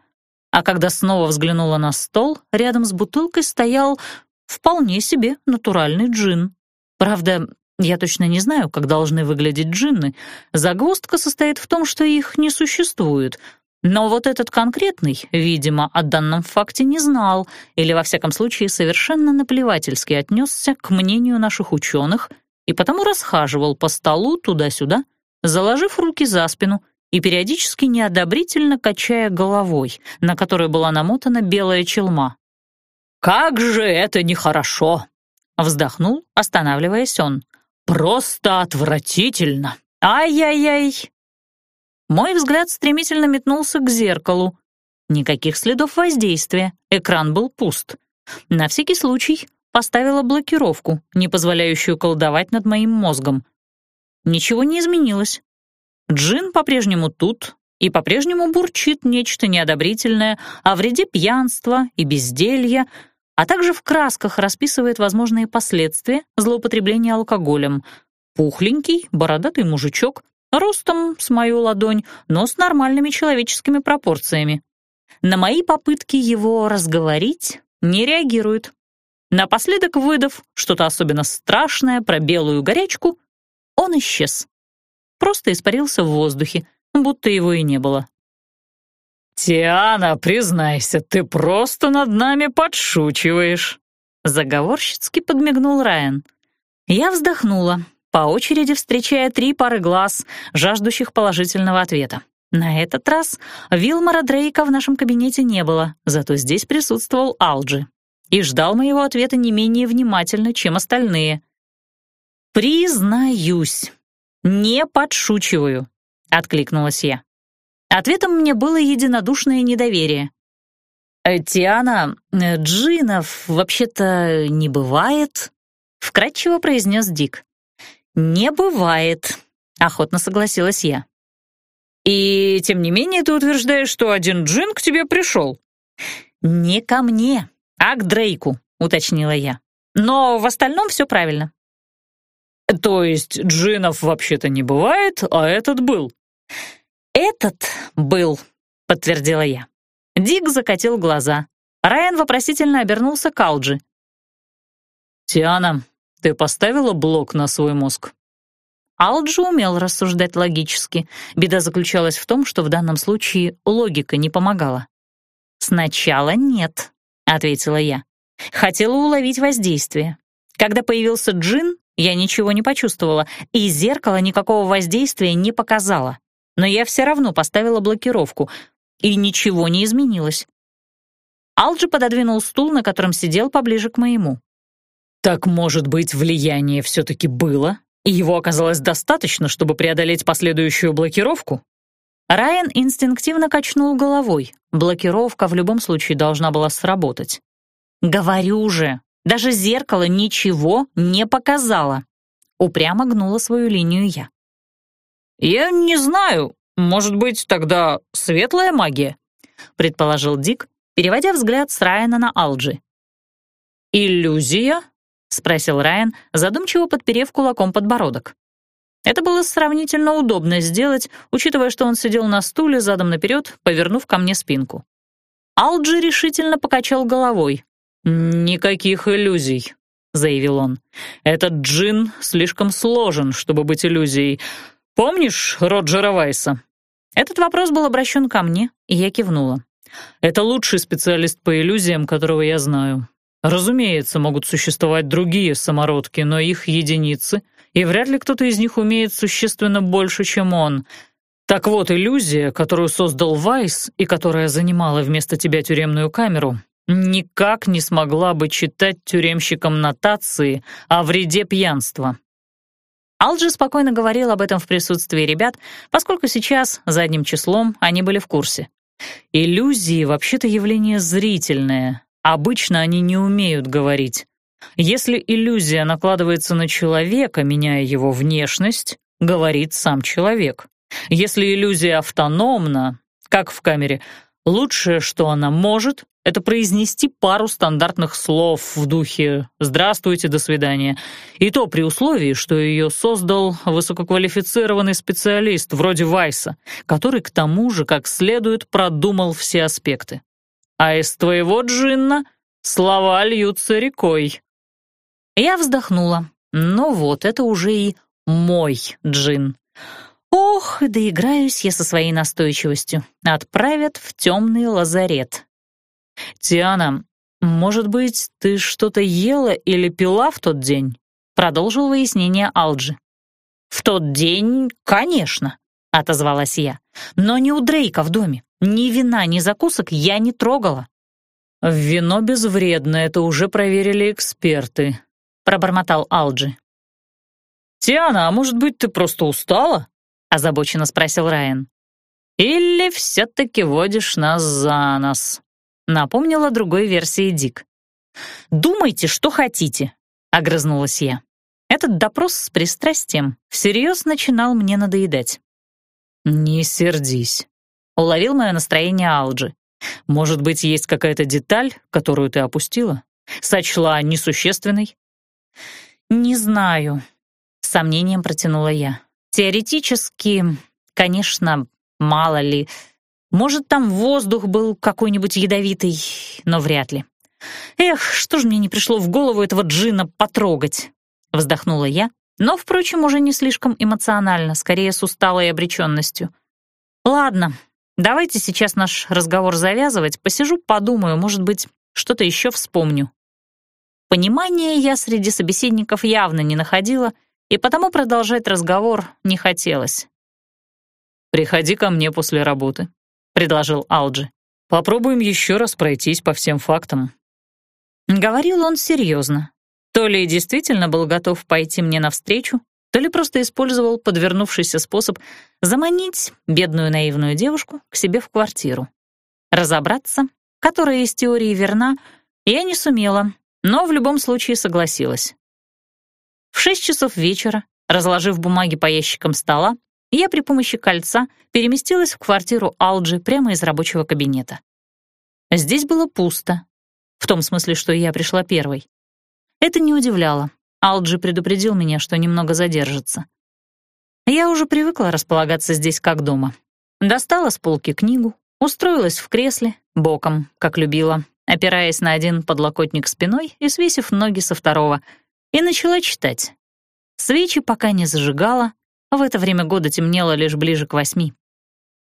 а когда снова взглянула на стол, рядом с бутылкой стоял вполне себе натуральный джин. Правда, я точно не знаю, как должны выглядеть джинны. Загвоздка состоит в том, что их не существует. Но вот этот конкретный, видимо, о данном факте не знал или, во всяком случае, совершенно наплевательски отнесся к мнению наших ученых и потому расхаживал по столу туда-сюда, заложив руки за спину и периодически неодобрительно качая головой, на которой была намотана белая челма. «Как же это нехорошо!» — вздохнул, останавливаясь он. Просто отвратительно! Ай-яй-яй!» Мой взгляд стремительно метнулся к зеркалу. Никаких следов воздействия, экран был пуст. На всякий случай поставила блокировку, не позволяющую колдовать над моим мозгом. Ничего не изменилось. Джин по-прежнему тут и по-прежнему бурчит нечто неодобрительное о вреде пьянства и безделья, а также в красках расписывает возможные последствия злоупотребления алкоголем. Пухленький, бородатый мужичок, ростом с мою ладонь, но с нормальными человеческими пропорциями. На мои попытки его разговорить не реагирует. Напоследок выдав что-то особенно страшное про белую горячку, он исчез. Просто испарился в воздухе, будто его и не было. «Тиана, признайся, ты просто над нами подшучиваешь!» Заговорщицки подмигнул Райан. Я вздохнула, по очереди встречая три пары глаз, жаждущих положительного ответа. На этот раз Вилмара Дрейка в нашем кабинете не было, зато здесь присутствовал Алджи и ждал моего ответа не менее внимательно, чем остальные. «Признаюсь, не подшучиваю», — откликнулась я. Ответом мне было единодушное недоверие. «Э, «Тиана, э, джинов вообще-то не бывает», — вкратчиво произнес Дик. «Не бывает», — охотно согласилась я. «И тем не менее ты утверждаешь, что один джин к тебе пришел?» «Не ко мне, а к Дрейку», — уточнила я. «Но в остальном все правильно». «То есть джинов вообще-то не бывает, а этот был?» «Этот был», — подтвердила я. Дик закатил глаза. Райан вопросительно обернулся к Алджи. «Тиана, ты поставила блок на свой мозг?» Алджи умел рассуждать логически. Беда заключалась в том, что в данном случае логика не помогала. «Сначала нет», — ответила я. Хотела уловить воздействие. Когда появился джин, я ничего не почувствовала, и зеркало никакого воздействия не показало но я все равно поставила блокировку, и ничего не изменилось. Алджи пододвинул стул, на котором сидел поближе к моему. «Так, может быть, влияние все-таки было, и его оказалось достаточно, чтобы преодолеть последующую блокировку?» Райан инстинктивно качнул головой. Блокировка в любом случае должна была сработать. «Говорю же, даже зеркало ничего не показало!» Упрямо гнула свою линию я. «Я не знаю. Может быть, тогда светлая магия?» — предположил Дик, переводя взгляд с Райана на Алджи. «Иллюзия?» — спросил Райан, задумчиво подперев кулаком подбородок. Это было сравнительно удобно сделать, учитывая, что он сидел на стуле задом наперед, повернув ко мне спинку. Алджи решительно покачал головой. «Никаких иллюзий», — заявил он. «Этот джин слишком сложен, чтобы быть иллюзией. «Помнишь Роджера Вайса?» Этот вопрос был обращен ко мне, и я кивнула. «Это лучший специалист по иллюзиям, которого я знаю. Разумеется, могут существовать другие самородки, но их единицы, и вряд ли кто-то из них умеет существенно больше, чем он. Так вот, иллюзия, которую создал Вайс и которая занимала вместо тебя тюремную камеру, никак не смогла бы читать тюремщикам нотации о вреде пьянства. Алджи спокойно говорил об этом в присутствии ребят, поскольку сейчас, задним числом, они были в курсе. Иллюзии вообще-то явление зрительное. Обычно они не умеют говорить. Если иллюзия накладывается на человека, меняя его внешность, говорит сам человек.
Если иллюзия автономна, как в камере, лучшее, что она может, это произнести пару стандартных слов в духе «здравствуйте, до свидания». И то при условии, что ее создал высококвалифицированный специалист вроде Вайса, который к тому же как следует продумал все аспекты. А из твоего джинна слова льются рекой.
Я вздохнула. Ну вот, это уже и мой джин. Ох, доиграюсь я со своей настойчивостью. Отправят в темный лазарет.
«Тиана, может быть, ты что-то ела или пила в тот день?»
Продолжил выяснение Алджи. «В тот день, конечно», — отозвалась я. «Но не у Дрейка в доме. Ни вина, ни закусок я не трогала».
«Вино безвредно, это уже проверили эксперты», — пробормотал Алджи. «Тиана, а может быть, ты просто устала?» — озабоченно спросил Райан. «Или все-таки водишь нас за нос?» Напомнила другой версии Дик.
«Думайте, что хотите», — огрызнулась я. Этот допрос с пристрастием всерьез начинал мне надоедать.
«Не сердись», — уловил мое настроение Алджи. «Может быть, есть какая-то деталь, которую ты опустила? Сочла несущественной?»
«Не знаю», — сомнением протянула я. «Теоретически, конечно, мало ли, может, там воздух был какой-нибудь ядовитый, но вряд ли. Эх, что ж мне не пришло в голову этого джина потрогать? Вздохнула я, но, впрочем, уже не слишком эмоционально, скорее с усталой обреченностью. Ладно, давайте сейчас наш разговор завязывать, посижу, подумаю, может быть, что-то еще вспомню. Понимания я среди собеседников явно не находила, и потому продолжать разговор не хотелось.
«Приходи ко мне после работы», предложил Алджи. «Попробуем еще раз пройтись по всем фактам».
Говорил он серьезно. То ли действительно был готов пойти мне навстречу, то ли просто использовал подвернувшийся способ заманить бедную наивную девушку к себе в квартиру. Разобраться, которая из теории верна, я не сумела, но в любом случае согласилась. В шесть часов вечера, разложив бумаги по ящикам стола, я при помощи кольца переместилась в квартиру Алджи прямо из рабочего кабинета. Здесь было пусто, в том смысле, что я пришла первой. Это не удивляло. Алджи предупредил меня, что немного задержится. Я уже привыкла располагаться здесь как дома. Достала с полки книгу, устроилась в кресле, боком, как любила, опираясь на один подлокотник спиной и свесив ноги со второго, и начала читать. Свечи пока не зажигала, в это время года темнело лишь ближе к восьми.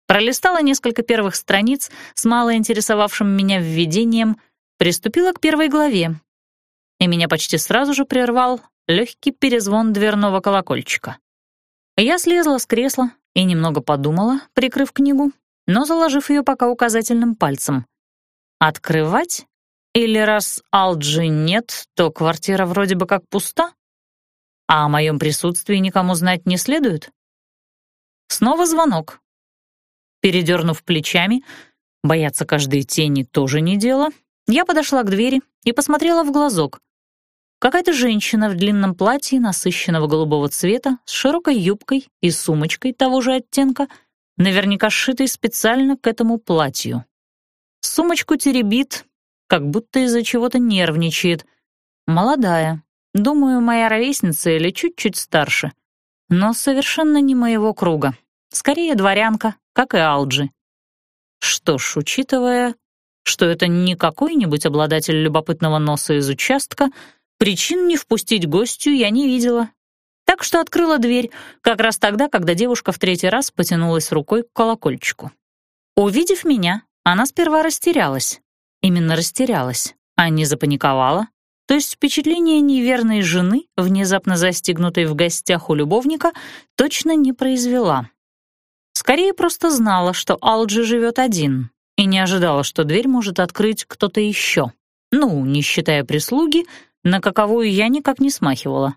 Пролистала несколько первых страниц с мало интересовавшим меня введением, приступила к первой главе. И меня почти сразу же прервал легкий перезвон дверного колокольчика. Я слезла с кресла и немного подумала, прикрыв книгу, но заложив ее пока указательным пальцем. Открывать? Или раз Алджи нет, то квартира вроде бы как пуста? А о моем присутствии никому знать не следует? Снова звонок. Передернув плечами, бояться каждой тени тоже не дело, я подошла к двери и посмотрела в глазок. Какая-то женщина в длинном платье насыщенного голубого цвета с широкой юбкой и сумочкой того же оттенка, наверняка сшитой специально к этому платью. Сумочку теребит, как будто из-за чего-то нервничает. Молодая, Думаю, моя ровесница или чуть-чуть старше. Но совершенно не моего круга. Скорее дворянка, как и Алджи. Что ж, учитывая, что это не какой-нибудь обладатель любопытного носа из участка, причин не впустить гостью я не видела. Так что открыла дверь как раз тогда, когда девушка в третий раз потянулась рукой к колокольчику. Увидев меня, она сперва растерялась. Именно растерялась, а не запаниковала то есть впечатление неверной жены, внезапно застигнутой в гостях у любовника, точно не произвела. Скорее просто знала, что Алджи живет один, и не ожидала, что дверь может открыть кто-то еще. Ну, не считая прислуги, на каковую я никак не смахивала.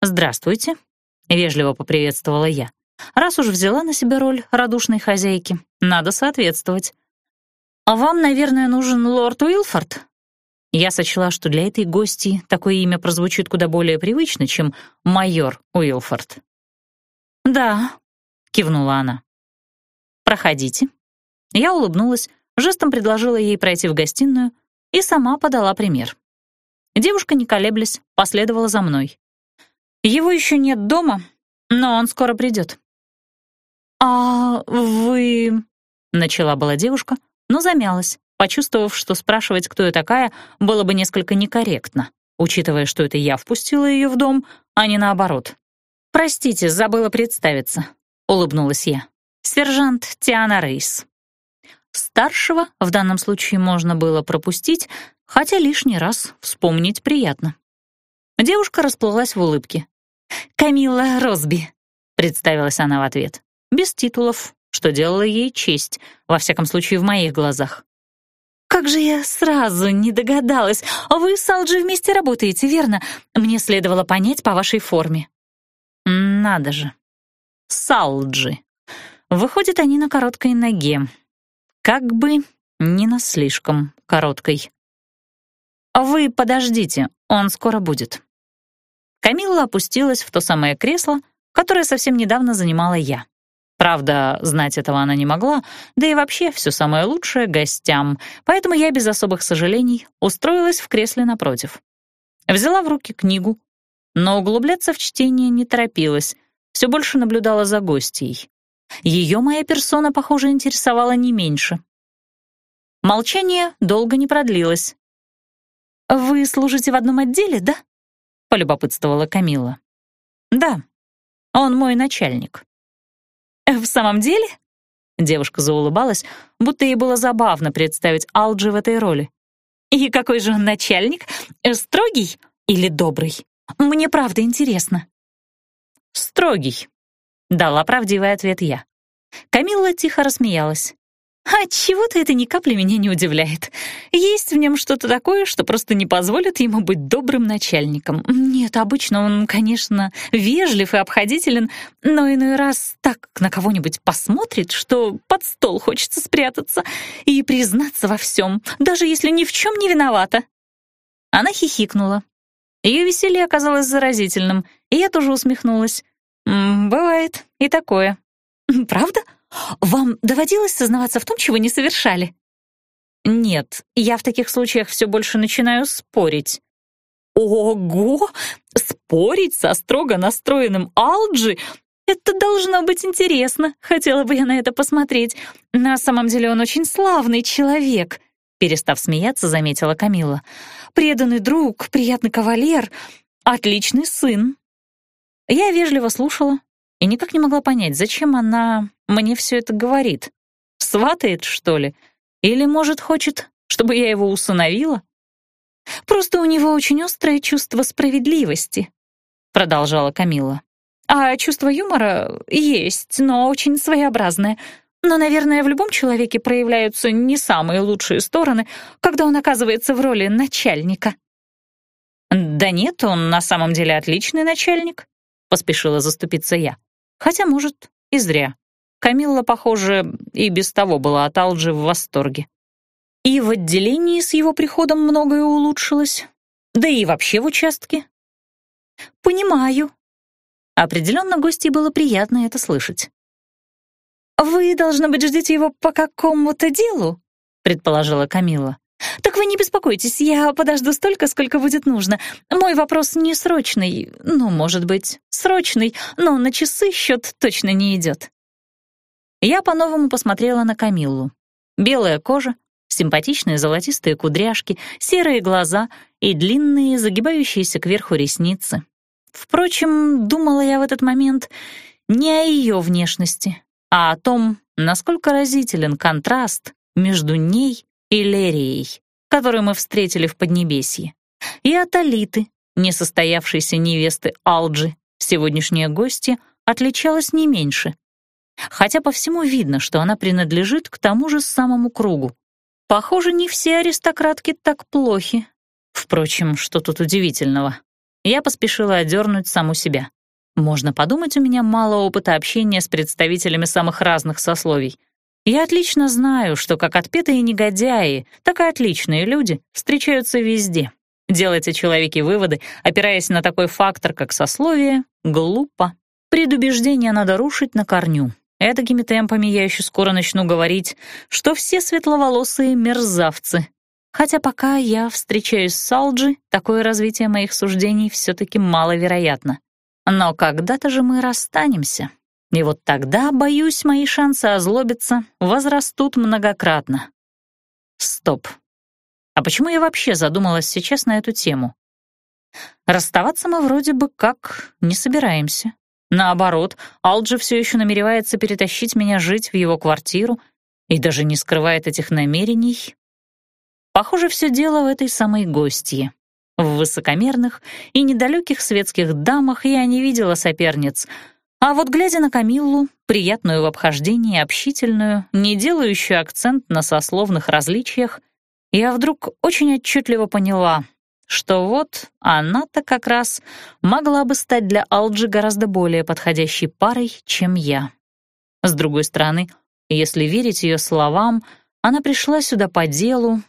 «Здравствуйте», — вежливо поприветствовала я. «Раз уж взяла на себя роль радушной хозяйки, надо соответствовать». «А вам, наверное, нужен лорд Уилфорд?» Я сочла, что для этой гости такое имя прозвучит куда более привычно, чем майор Уилфорд. «Да», — кивнула она. «Проходите». Я улыбнулась, жестом предложила ей пройти в гостиную и сама подала пример. Девушка, не колеблясь, последовала за мной. Его еще нет дома, но он скоро придет. «А вы...» — начала была девушка, но замялась, почувствовав, что спрашивать, кто я такая, было бы несколько некорректно, учитывая, что это я впустила ее в дом, а не наоборот. «Простите, забыла представиться», — улыбнулась я. «Сержант Тиана Рейс». Старшего в данном случае можно было пропустить, хотя лишний раз вспомнить приятно. Девушка расплылась в улыбке. «Камилла Росби», — представилась она в ответ, без титулов, что делало ей честь, во всяком случае в моих глазах. «Как же я сразу не догадалась! Вы с Алджи вместе работаете, верно? Мне следовало понять по вашей форме». «Надо же. Салджи. Выходят они на короткой ноге. Как бы не на слишком короткой. «Вы подождите, он скоро будет». Камилла опустилась в то самое кресло, которое совсем недавно занимала я. Правда, знать этого она не могла, да и вообще все самое лучшее гостям, поэтому я без особых сожалений устроилась в кресле напротив. Взяла в руки книгу, но углубляться в чтение не торопилась, все больше наблюдала за гостьей. Ее моя персона, похоже, интересовала не меньше. Молчание долго не продлилось. «Вы служите в одном отделе, да?» — полюбопытствовала Камила. «Да, он мой начальник». «В самом деле?» Девушка заулыбалась, будто ей было забавно представить Алджи в этой роли. «И какой же он начальник? Строгий или добрый? Мне правда интересно». «Строгий», — дала правдивый ответ я. Камилла тихо рассмеялась. А чего-то это ни капли меня не удивляет. Есть в нем что-то такое, что просто не позволит ему быть добрым начальником. Нет, обычно он, конечно, вежлив и обходителен, но иной раз так на кого-нибудь посмотрит, что под стол хочется спрятаться и признаться во всем, даже если ни в чем не виновата. Она хихикнула. Ее веселье оказалось заразительным, и я тоже усмехнулась. «Бывает и такое». «Правда?» Вам доводилось сознаваться в том, чего не совершали? Нет, я в таких случаях все больше начинаю спорить. Ого! Спорить со строго настроенным Алджи? Это должно быть интересно. Хотела бы я на это посмотреть. На самом деле он очень славный человек. Перестав смеяться, заметила Камила. Преданный друг, приятный кавалер, отличный сын. Я вежливо слушала, и никак не могла понять, зачем она мне все это говорит. Сватает, что ли? Или, может, хочет, чтобы я его усыновила? Просто у него очень острое чувство справедливости, продолжала Камила. А чувство юмора есть, но очень своеобразное. Но, наверное, в любом человеке проявляются не самые лучшие стороны, когда он оказывается в роли начальника. «Да нет, он на самом деле отличный начальник», — поспешила заступиться я. Хотя, может, и зря. Камилла, похоже, и без того была от Алджи в восторге. И в отделении с его приходом многое улучшилось. Да и вообще в участке. «Понимаю». Определенно гости было приятно это слышать. «Вы, должно быть, ждете его по какому-то делу?» — предположила Камила. «Так вы не беспокойтесь, я подожду столько, сколько будет нужно. Мой вопрос не срочный, ну, может быть, срочный, но на часы счет точно не идет». Я по-новому посмотрела на Камиллу. Белая кожа, симпатичные золотистые кудряшки, серые глаза и длинные, загибающиеся кверху ресницы. Впрочем, думала я в этот момент не о ее внешности, а о том, насколько разителен контраст между ней и Лерией, которую мы встретили в Поднебесье, и от Алиты, несостоявшейся невесты Алджи, сегодняшняя гостья отличалась не меньше. Хотя по всему видно, что она принадлежит к тому же самому кругу. Похоже, не все аристократки так плохи. Впрочем, что тут удивительного? Я поспешила одернуть саму себя. Можно подумать, у меня мало опыта общения с представителями самых разных сословий — я отлично знаю, что как отпетые негодяи, так и отличные люди встречаются везде. Делать о человеке выводы, опираясь на такой фактор, как сословие, глупо. Предубеждение надо рушить на корню. Эдакими темпами я еще скоро начну говорить, что все светловолосые мерзавцы. Хотя пока я встречаюсь с Алджи, такое развитие моих суждений все-таки маловероятно. Но когда-то же мы расстанемся. И вот тогда, боюсь, мои шансы озлобиться возрастут многократно. Стоп. А почему я вообще задумалась сейчас на эту тему? Расставаться мы вроде бы как не собираемся. Наоборот, Алджи все еще намеревается перетащить меня жить в его квартиру и даже не скрывает этих намерений. Похоже, все дело в этой самой гостье. В высокомерных и недалеких светских дамах я не видела соперниц, а вот глядя на Камиллу, приятную в обхождении, общительную, не делающую акцент на сословных различиях, я вдруг очень отчетливо поняла, что вот она-то как раз могла бы стать для Алджи гораздо более подходящей парой, чем я. С другой стороны, если верить ее словам, она пришла сюда по делу.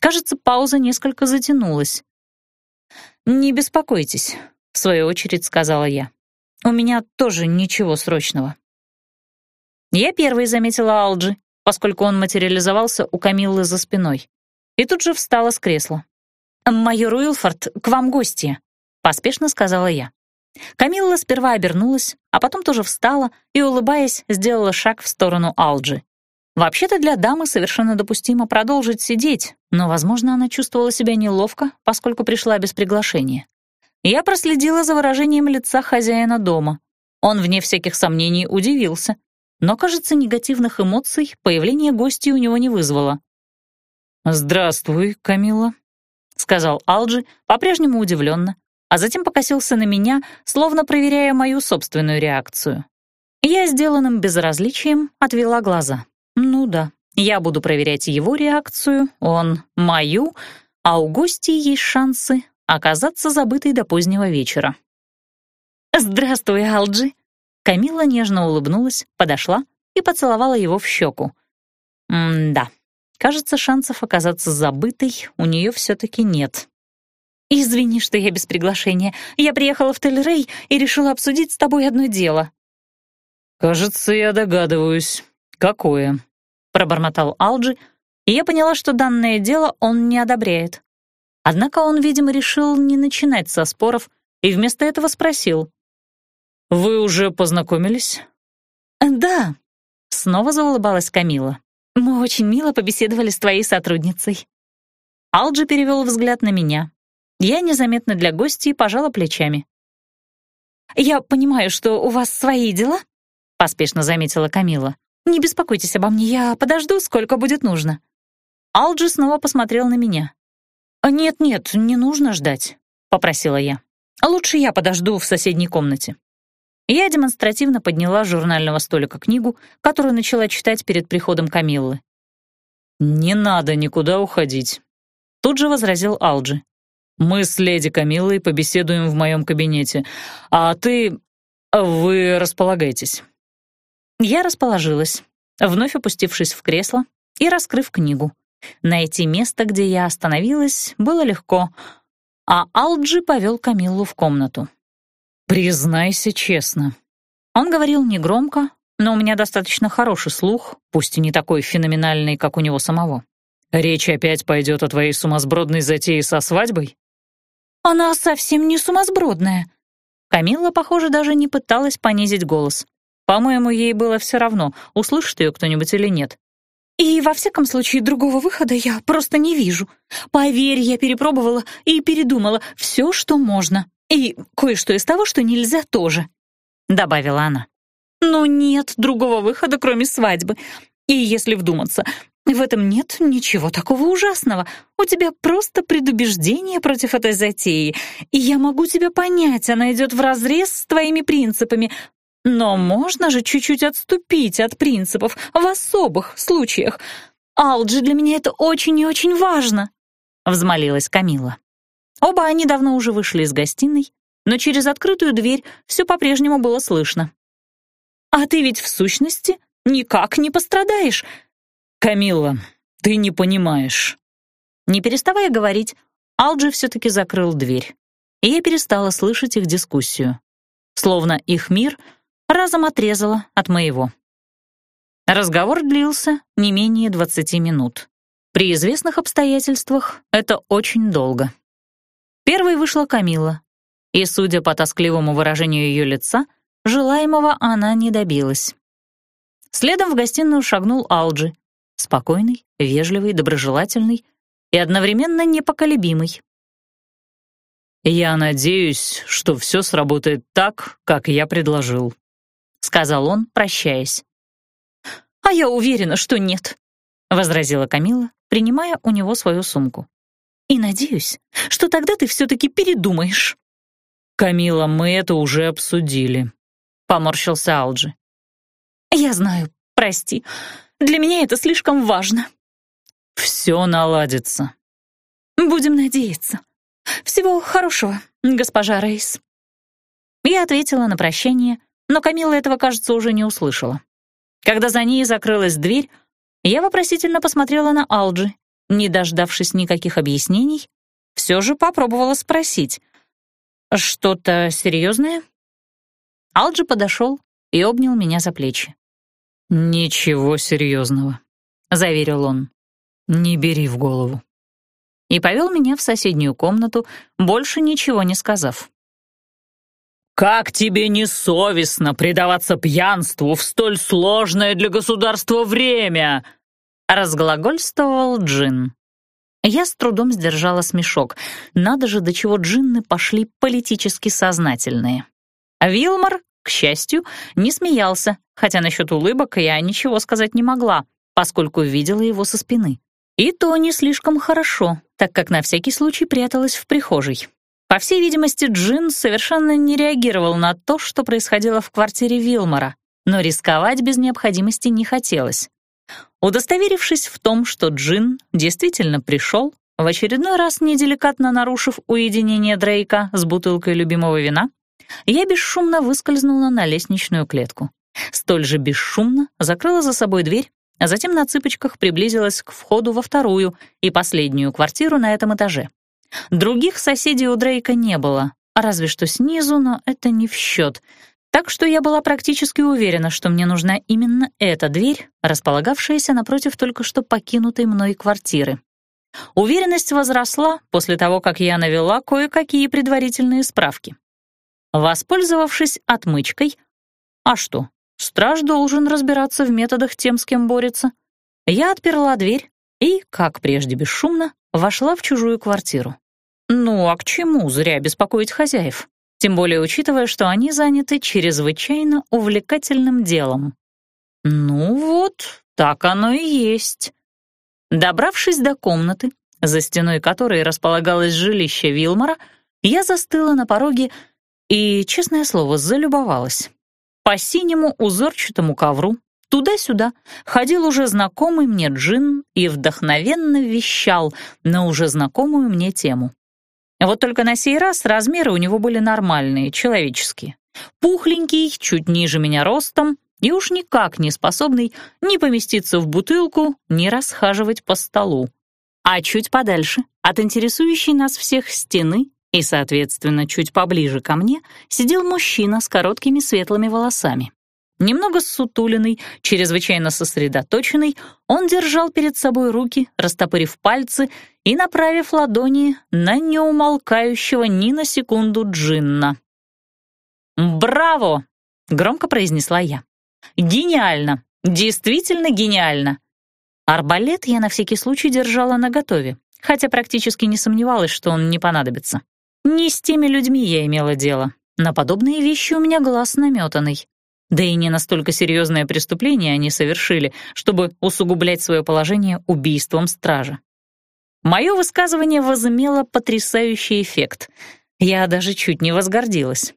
Кажется, пауза несколько затянулась. «Не беспокойтесь», — в свою очередь сказала я. «У меня тоже ничего срочного». Я первой заметила Алджи, поскольку он материализовался у Камиллы за спиной, и тут же встала с кресла. «Майор Уилфорд, к вам гости», — поспешно сказала я. Камилла сперва обернулась, а потом тоже встала и, улыбаясь, сделала шаг в сторону Алджи. Вообще-то для дамы совершенно допустимо продолжить сидеть, но, возможно, она чувствовала себя неловко, поскольку пришла без приглашения. Я проследила за выражением лица хозяина дома. Он, вне всяких сомнений, удивился, но, кажется, негативных эмоций появление гостей у него не вызвало.
«Здравствуй, Камила», — сказал Алджи, по-прежнему удивленно, а затем покосился на меня, словно проверяя мою собственную реакцию. Я сделанным безразличием отвела глаза. Ну да, я буду проверять его реакцию, он — мою, а у гостей есть шансы оказаться забытой до позднего вечера. «Здравствуй, Алджи!» Камила нежно улыбнулась, подошла и поцеловала его в щеку. М-да, Кажется, шансов оказаться забытой у нее все-таки нет. «Извини, что я без приглашения. Я приехала в Тель-Рей и решила обсудить с тобой одно дело». «Кажется, я догадываюсь. Какое?» — пробормотал Алджи, и я поняла, что данное дело он не одобряет. Однако он, видимо, решил не начинать со споров и вместо этого спросил. «Вы уже познакомились?»
«Да», — снова заулыбалась Камила. Мы очень мило побеседовали с твоей сотрудницей». Алджи перевел взгляд на меня. Я незаметно для гостей пожала плечами. «Я понимаю, что у вас свои дела», — поспешно заметила Камила. «Не беспокойтесь обо мне, я подожду, сколько будет нужно». Алджи снова посмотрел на меня. «Нет-нет, не нужно ждать», — попросила я. «Лучше я подожду в соседней комнате». Я демонстративно подняла с журнального столика книгу, которую начала читать перед приходом Камиллы.
«Не надо никуда уходить», — тут же возразил Алджи. «Мы с леди Камиллой побеседуем в моем кабинете, а ты... вы располагайтесь».
Я расположилась, вновь опустившись в кресло и раскрыв книгу. Найти место, где я остановилась, было легко, а Алджи повел Камиллу в комнату.
«Признайся честно».
Он говорил негромко, но у меня достаточно хороший слух, пусть и не такой феноменальный, как у него самого.
«Речь опять пойдет о твоей сумасбродной затее со свадьбой?»
«Она совсем не сумасбродная». Камилла, похоже, даже не пыталась понизить голос. По-моему, ей было все равно, услышит ее кто-нибудь или нет. «И во всяком случае другого выхода я просто не вижу. Поверь, я перепробовала и передумала все, что можно». «И кое-что из того, что нельзя тоже», — добавила она. «Но нет другого выхода, кроме свадьбы. И если вдуматься, в этом нет ничего такого ужасного. У тебя просто предубеждение против этой затеи. И я могу тебя понять, она идет вразрез с твоими принципами. Но можно же чуть-чуть отступить от принципов в особых случаях. Алджи, для меня это очень и очень важно», — взмолилась Камила. Оба они давно уже вышли из гостиной, но через открытую дверь все по-прежнему было слышно. «А ты ведь в сущности никак не пострадаешь!»
«Камилла, ты не понимаешь!»
Не переставая говорить, Алджи все-таки закрыл дверь, и я перестала слышать их дискуссию. Словно их мир разом отрезала от моего. Разговор длился не менее 20 минут. При известных обстоятельствах это очень долго. Первой вышла Камила, и, судя по тоскливому выражению ее лица, желаемого она не добилась. Следом в гостиную шагнул Алджи, спокойный, вежливый, доброжелательный и одновременно непоколебимый.
«Я надеюсь, что все сработает так, как я предложил», — сказал он, прощаясь.
«А я уверена, что нет», — возразила Камила, принимая у него свою сумку. «И надеюсь, что тогда ты все-таки передумаешь».
«Камила, мы это уже обсудили», — поморщился Алджи.
«Я знаю, прости. Для меня это слишком важно».
«Все наладится».
«Будем надеяться. Всего хорошего, госпожа Рейс». Я ответила на прощание, но Камила этого, кажется, уже не услышала. Когда за ней закрылась дверь, я вопросительно посмотрела на Алджи. Не дождавшись никаких объяснений, все же попробовала спросить. «Что-то серьезное?» Алджи подошел и обнял меня за плечи.
«Ничего серьезного», — заверил он. «Не бери в голову».
И повел меня в соседнюю комнату, больше ничего не сказав.
«Как тебе не совестно предаваться пьянству в столь сложное для государства время?» — разглагольствовал Джин.
Я с трудом сдержала смешок. Надо же, до чего джинны пошли политически сознательные. А Вилмар к счастью, не смеялся, хотя насчет улыбок я ничего сказать не могла, поскольку видела его со спины. И то не слишком хорошо, так как на всякий случай пряталась в прихожей. По всей видимости, Джин совершенно не реагировал на то, что происходило в квартире Вилмора, но рисковать без необходимости не хотелось. Удостоверившись в том, что Джин действительно пришел, в очередной раз неделикатно нарушив уединение Дрейка с бутылкой любимого вина, я бесшумно выскользнула на лестничную клетку. Столь же бесшумно закрыла за собой дверь, а затем на цыпочках приблизилась к входу во вторую и последнюю квартиру на этом этаже. Других соседей у Дрейка не было, разве что снизу, но это не в счет. Так что я была практически уверена, что мне нужна именно эта дверь, располагавшаяся напротив только что покинутой мной квартиры. Уверенность возросла после того, как я навела кое-какие предварительные справки. Воспользовавшись отмычкой, а что, страж должен разбираться в методах тем, с кем борется, я отперла дверь и, как прежде бесшумно, вошла в чужую квартиру. Ну, а к чему зря беспокоить хозяев? Тем более учитывая, что они заняты чрезвычайно увлекательным делом. Ну вот, так оно и есть. Добравшись до комнаты, за стеной которой располагалось жилище Вилмора, я застыла на пороге и, честное слово, залюбовалась. По синему узорчатому ковру туда-сюда ходил уже знакомый мне джин и вдохновенно вещал на уже знакомую мне тему. Вот только на сей раз размеры у него были нормальные, человеческие. Пухленький, чуть ниже меня ростом, и уж никак не способный ни поместиться в бутылку, ни расхаживать по столу. А чуть подальше, от интересующей нас всех стены, и, соответственно, чуть поближе ко мне сидел мужчина с короткими светлыми волосами. Немного ссутуленный, чрезвычайно сосредоточенный, он держал перед собой руки, растопырив пальцы и направив ладони на неумолкающего ни на секунду джинна. «Браво!» — громко произнесла я. «Гениально! Действительно гениально!» Арбалет я на всякий случай держала наготове, хотя практически не сомневалась, что он не понадобится. Не с теми людьми я имела дело. На подобные вещи у меня глаз наметанный. Да и не настолько серьезное преступление они совершили, чтобы усугублять свое положение убийством стража. Мое высказывание возымело потрясающий эффект. Я даже чуть не возгордилась.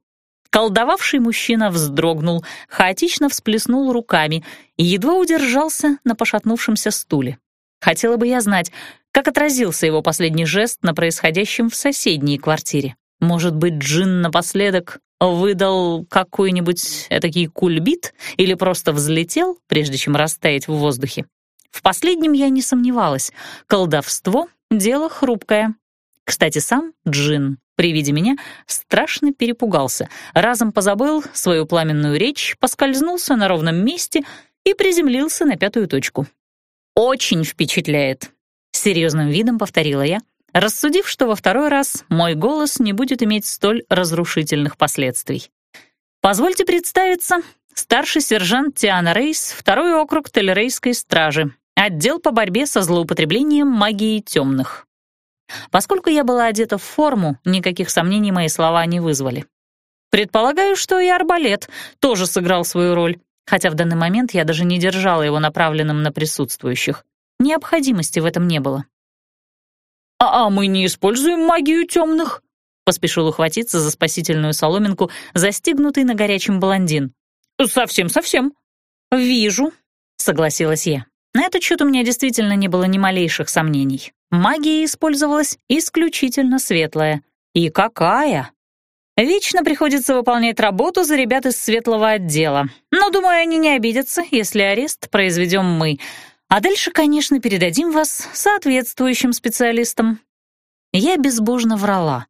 Колдовавший мужчина вздрогнул, хаотично всплеснул руками и едва удержался на пошатнувшемся стуле. Хотела бы я знать, как отразился его последний жест на происходящем в соседней квартире. Может быть, Джин напоследок выдал какой-нибудь этакий кульбит или просто взлетел, прежде чем растаять в воздухе? В последнем я не сомневалась. Колдовство — дело хрупкое. Кстати, сам Джин при виде меня страшно перепугался, разом позабыл свою пламенную речь, поскользнулся на ровном месте и приземлился на пятую точку. «Очень впечатляет», — серьезным видом повторила я, рассудив, что во второй раз мой голос не будет иметь столь разрушительных последствий. «Позвольте представиться, старший сержант Тиана Рейс, второй округ Телерейской стражи, отдел по борьбе со злоупотреблением магии темных». Поскольку я была одета в форму, никаких сомнений мои слова не вызвали. Предполагаю, что и арбалет тоже сыграл свою роль, хотя в данный момент я даже не держала его направленным на присутствующих. Необходимости в этом не было.
«А, -а мы не используем магию темных?» — поспешил ухватиться за спасительную соломинку, застигнутый на горячем блондин.
«Совсем-совсем».
«Вижу», — согласилась я. На этот счет у меня действительно не было ни малейших сомнений. Магия использовалась исключительно светлая. И какая! Вечно приходится выполнять работу за ребят из светлого отдела. Но, думаю, они не обидятся, если арест произведем мы. А дальше, конечно, передадим вас соответствующим специалистам. Я безбожно врала.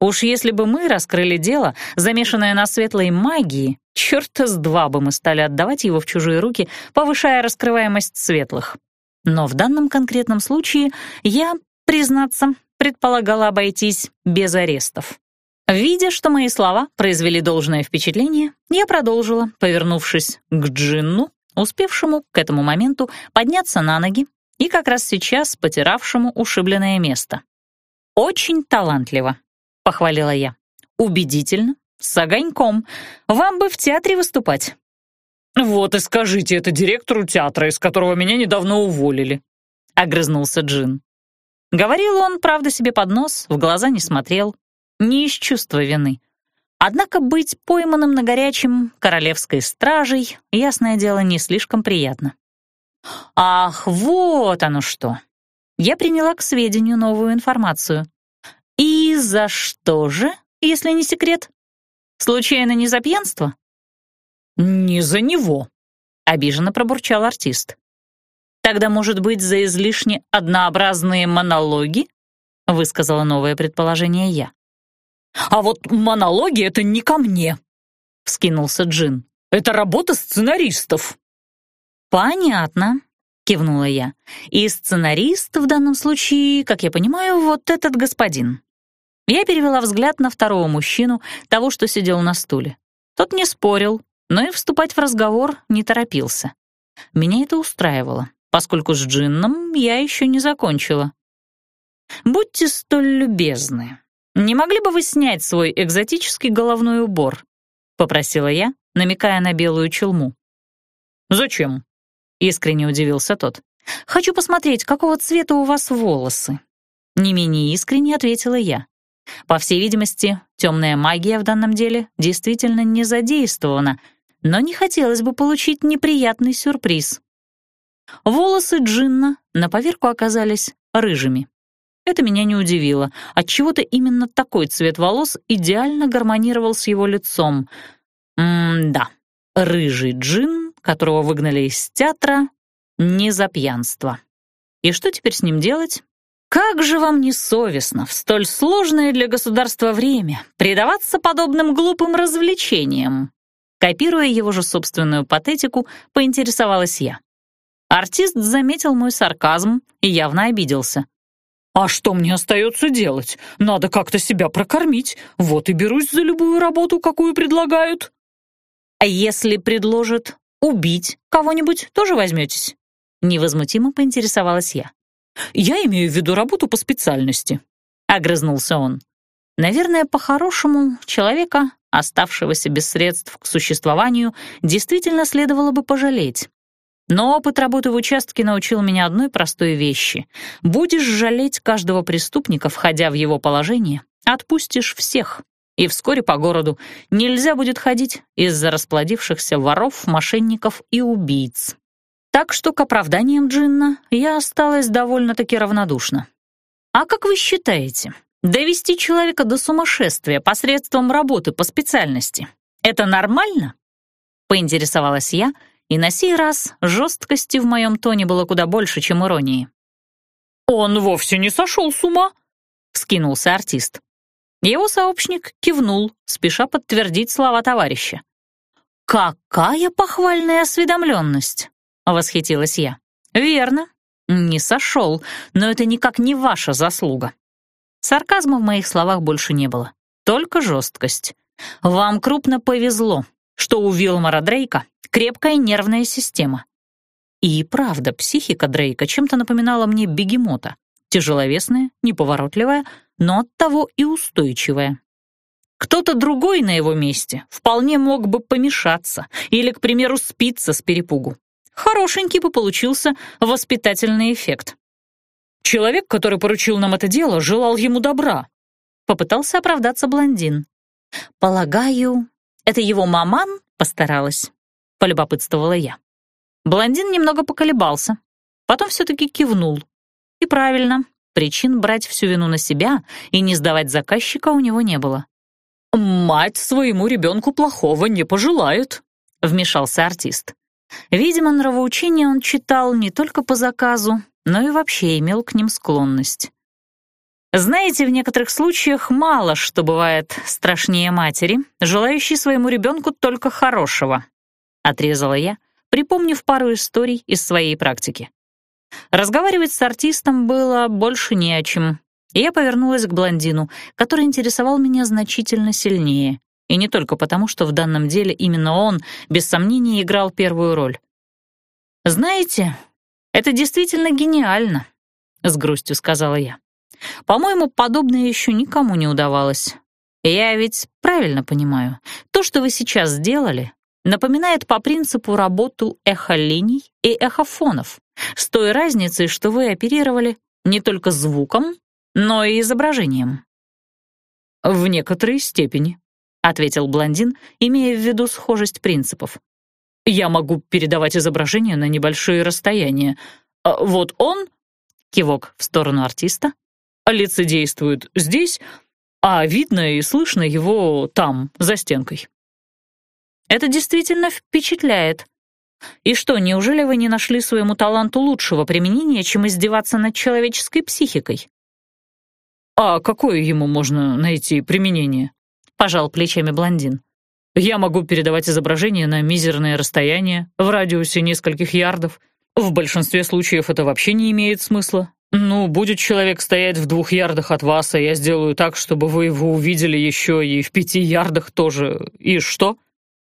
Уж если бы мы раскрыли дело, замешанное на светлой магии, черта с два бы мы стали отдавать его в чужие руки, повышая раскрываемость светлых. Но в данном конкретном случае я, признаться, предполагала обойтись без арестов. Видя, что мои слова произвели должное впечатление, я продолжила, повернувшись к Джинну, успевшему к этому моменту подняться на ноги и как раз сейчас потиравшему ушибленное место. «Очень талантливо», — похвалила я. «Убедительно, с огоньком. Вам бы в театре выступать».
«Вот и скажите это директору театра, из которого меня недавно уволили», — огрызнулся Джин.
Говорил он, правда, себе под нос, в глаза не смотрел, не из чувства вины. Однако быть пойманным на горячем королевской стражей, ясное дело, не слишком приятно. Ах, вот оно что. Я приняла к сведению новую информацию. И за что же, если не секрет? Случайно не за пьянство?
Не за него,
обиженно пробурчал артист. Тогда, может быть, за излишне однообразные монологи? Высказала новое предположение я.
«А вот монологи — это не ко мне», — вскинулся Джин. «Это работа сценаристов».
«Понятно», — кивнула я. «И сценарист в данном случае, как я понимаю, вот этот господин». Я перевела взгляд на второго мужчину, того, что сидел на стуле. Тот не спорил, но и вступать в разговор не торопился. Меня это устраивало, поскольку с Джинном я еще не закончила. «Будьте столь любезны, «Не могли бы вы снять свой экзотический головной убор?» — попросила я, намекая на белую челму.
«Зачем?» — искренне удивился тот.
«Хочу посмотреть, какого цвета у вас волосы». Не менее искренне ответила я. По всей видимости, темная магия в данном деле действительно не задействована, но не хотелось бы получить неприятный сюрприз. Волосы Джинна на поверку оказались рыжими. Это меня не удивило. Отчего-то именно такой цвет волос идеально гармонировал с его лицом. М-да, рыжий джин, которого выгнали из театра, не за пьянство. И что теперь с ним делать? Как же вам не совестно в столь сложное для государства время предаваться подобным глупым развлечениям? Копируя его же собственную патетику, поинтересовалась я. Артист заметил мой сарказм и явно обиделся.
А что мне остается делать? Надо как-то себя прокормить. Вот и берусь за любую работу, какую предлагают.
А если предложат убить кого-нибудь, тоже возьметесь? Невозмутимо поинтересовалась я.
Я имею в виду работу по специальности.
Огрызнулся он. Наверное, по-хорошему, человека, оставшегося без средств к существованию, действительно следовало бы пожалеть. Но опыт работы в участке научил меня одной простой вещи. Будешь жалеть каждого преступника, входя в его положение, отпустишь всех. И вскоре по городу нельзя будет ходить из-за расплодившихся воров, мошенников и убийц. Так что к оправданиям Джинна я осталась довольно-таки равнодушна. А как вы считаете, довести человека до сумасшествия посредством работы по специальности — это нормально? Поинтересовалась я — и на сей раз жесткости в моем тоне было куда больше, чем иронии.
«Он вовсе не сошел с ума», —
вскинулся артист.
Его сообщник кивнул, спеша подтвердить слова товарища. «Какая похвальная осведомленность!» — восхитилась я. «Верно. Не сошел, но это никак не ваша заслуга». Сарказма в моих словах больше не было, только жесткость. «Вам крупно повезло, что у Вилмара Дрейка крепкая нервная система». И правда, психика Дрейка чем-то напоминала мне бегемота. Тяжеловесная, неповоротливая, но оттого и устойчивая. Кто-то другой на его месте вполне мог бы помешаться или, к примеру, спиться с перепугу. Хорошенький бы получился воспитательный эффект. Человек, который поручил нам это дело, желал ему добра. Попытался оправдаться блондин. «Полагаю, это его маман постаралась?» — полюбопытствовала я. Блондин немного поколебался, потом все-таки кивнул. И правильно, причин брать всю вину на себя и не сдавать заказчика у него не было. «Мать своему ребенку плохого не пожелает», — вмешался артист. Видимо, нравоучение он читал не только по заказу, но и вообще имел к ним склонность. Знаете, в некоторых случаях мало что бывает страшнее матери, желающей своему ребенку только хорошего, отрезала я, припомнив пару историй из своей практики. Разговаривать с артистом было больше не о чем, я повернулась к блондину, который интересовал меня значительно сильнее. И не только потому, что в данном деле именно он, без сомнения, играл первую роль. «Знаете, это действительно гениально», — с грустью сказала я. «По-моему, подобное еще никому не удавалось. Я ведь правильно понимаю, то, что вы сейчас сделали, напоминает по принципу работу эхолиний и эхофонов, с той разницей, что вы оперировали не только звуком, но и изображением». «В некоторой степени», ответил блондин, имея в виду схожесть принципов. «Я могу передавать изображение на небольшие расстояния. А вот он...» — кивок в сторону артиста. «Лицедействует здесь, а видно и слышно его там, за стенкой». «Это действительно впечатляет. И что, неужели вы не нашли своему таланту лучшего применения, чем издеваться над человеческой психикой?» «А какое ему можно найти применение?» — пожал плечами блондин. «Я могу передавать изображение на мизерное расстояние, в радиусе нескольких ярдов. В большинстве случаев это вообще не имеет смысла. Ну, будет человек стоять в двух ярдах от вас, а я сделаю так, чтобы вы его увидели еще и в пяти ярдах тоже. И что?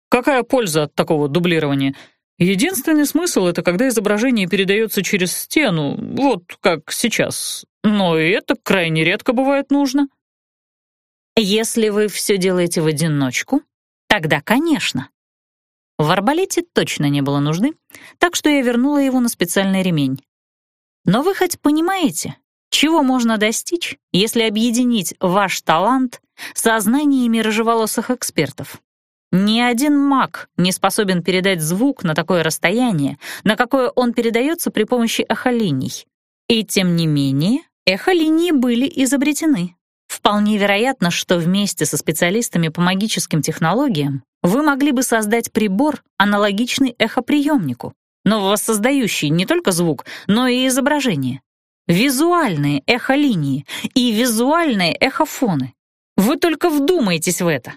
Какая польза от такого дублирования?» Единственный смысл — это когда изображение передается через стену, вот как сейчас. Но и это крайне редко бывает нужно. Если вы все делаете в одиночку, тогда, конечно. В арбалете точно не было нужды, так что я вернула его на специальный ремень. Но вы хоть понимаете, чего можно достичь, если объединить ваш талант со знаниями рыжеволосых экспертов? Ни один маг не способен передать звук на такое расстояние, на какое он передается при помощи эхолиний. И тем не менее, эхолинии были изобретены. Вполне вероятно, что вместе со специалистами по магическим технологиям вы могли бы создать прибор, аналогичный эхоприемнику, но воссоздающий не только звук, но и изображение. Визуальные эхолинии и визуальные эхофоны. Вы только вдумайтесь в это.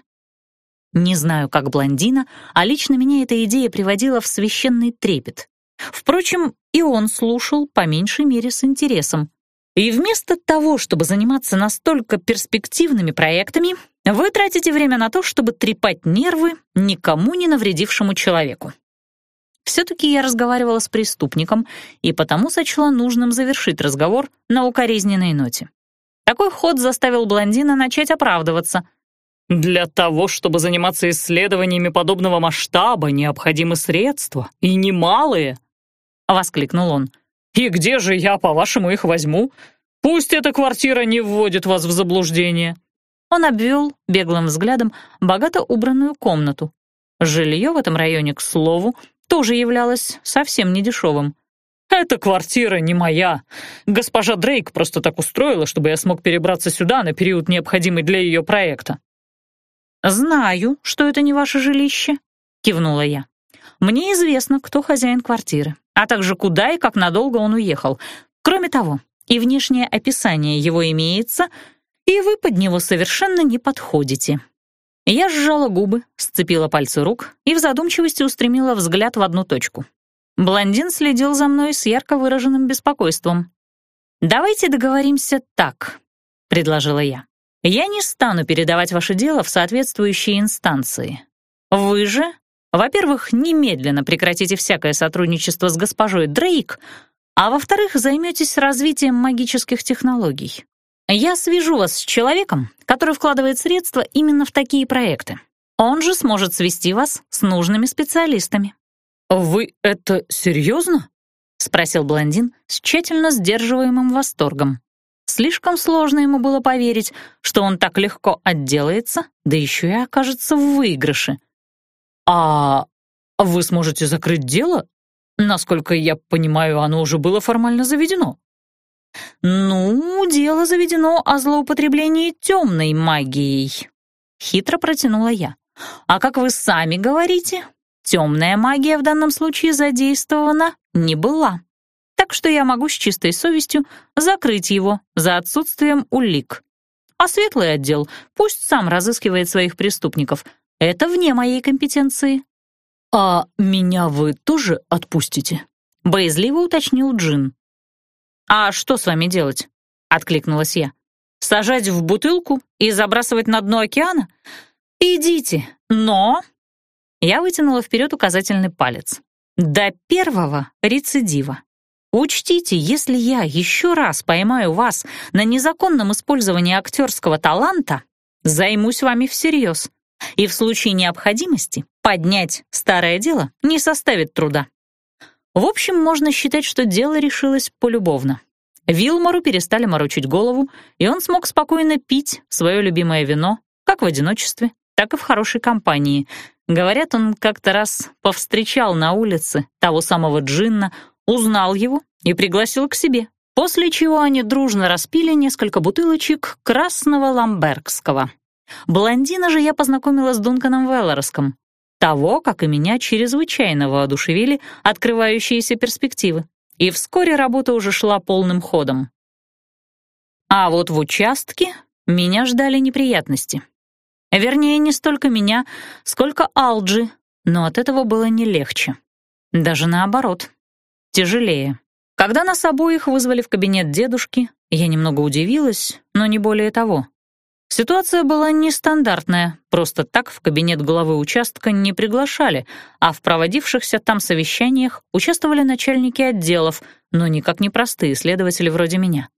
Не знаю, как блондина, а лично меня эта идея приводила в священный трепет. Впрочем, и он слушал по меньшей мере с интересом, и вместо того, чтобы заниматься настолько перспективными проектами, вы тратите время на то, чтобы трепать нервы никому не навредившему человеку. Все-таки я разговаривала с преступником и потому сочла нужным завершить разговор на укоризненной ноте. Такой ход заставил блондина начать оправдываться. «Для того, чтобы заниматься исследованиями подобного масштаба, необходимы средства, и немалые!» — воскликнул он. И где же я, по-вашему, их возьму? Пусть эта квартира не вводит вас в заблуждение». Он обвел беглым взглядом богато убранную комнату. Жилье в этом районе, к слову, тоже являлось совсем недешевым. «Эта квартира не моя. Госпожа Дрейк просто так устроила, чтобы я смог перебраться сюда на период, необходимый для ее проекта». «Знаю, что это не ваше жилище», — кивнула я. «Мне известно, кто хозяин квартиры а также куда и как надолго он уехал. Кроме того, и внешнее описание его имеется, и вы под него совершенно не подходите». Я сжала губы, сцепила пальцы рук и в задумчивости устремила взгляд в одну точку. Блондин следил за мной с ярко выраженным беспокойством. «Давайте договоримся так», — предложила я. «Я не стану передавать ваше дело в соответствующие инстанции. Вы же, во-первых, немедленно прекратите всякое сотрудничество с госпожой Дрейк, а во-вторых, займетесь развитием магических технологий. Я свяжу вас с человеком, который вкладывает средства именно в такие проекты. Он же сможет свести вас с нужными специалистами».
«Вы это серьезно?» — спросил блондин с тщательно сдерживаемым восторгом. Слишком сложно ему было поверить, что он так легко отделается, да еще и окажется в выигрыше. «А вы сможете закрыть дело? Насколько я понимаю, оно уже было формально заведено».
«Ну, дело заведено о злоупотреблении темной магией», — хитро протянула я. «А как вы сами говорите, темная магия в данном случае задействована не была. Так что я могу с чистой совестью закрыть его за отсутствием улик. А светлый отдел пусть сам разыскивает своих преступников. Это вне моей компетенции».
«А меня вы тоже отпустите?»
— боязливо уточнил Джин. «А что с вами делать?» — откликнулась я. «Сажать в бутылку и забрасывать на дно океана? Идите, но...» Я вытянула вперед указательный палец. «До первого рецидива. Учтите, если я еще раз поймаю вас на незаконном использовании актерского таланта, займусь вами всерьез. И в случае необходимости поднять старое дело не составит труда. В общем, можно считать, что дело решилось полюбовно. Вилмору перестали морочить голову, и он смог спокойно пить свое любимое вино, как в одиночестве, так и в хорошей компании. Говорят, он как-то раз повстречал на улице того самого Джинна, узнал его и пригласил к себе, после чего они дружно распили несколько бутылочек красного ламбергского. Блондина же я познакомила с Дунканом Веллорском, того, как и меня, чрезвычайно воодушевили открывающиеся перспективы, и вскоре работа уже шла полным ходом. А вот в участке меня ждали неприятности. Вернее, не столько меня, сколько Алджи, но от этого было не легче. Даже наоборот, тяжелее. Когда нас обоих вызвали в кабинет дедушки, я немного удивилась, но не более того. Ситуация была нестандартная, просто так в кабинет главы участка не приглашали, а в проводившихся там совещаниях участвовали начальники отделов, но никак не простые следователи вроде меня.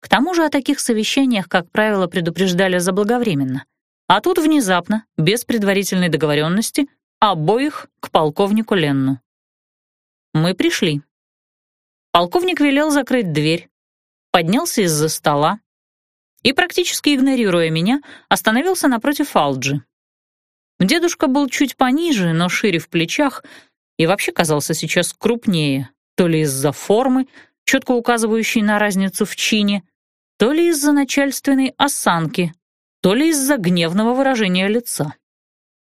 К тому же о таких совещаниях, как правило, предупреждали заблаговременно. А тут внезапно, без предварительной договоренности, обоих к полковнику Ленну. Мы пришли. Полковник велел закрыть дверь, поднялся из-за стола, и, практически игнорируя меня, остановился напротив Алджи. Дедушка был чуть пониже, но шире в плечах и вообще казался сейчас крупнее, то ли из-за формы, четко указывающей на разницу в чине, то ли из-за начальственной осанки, то ли из-за гневного выражения лица.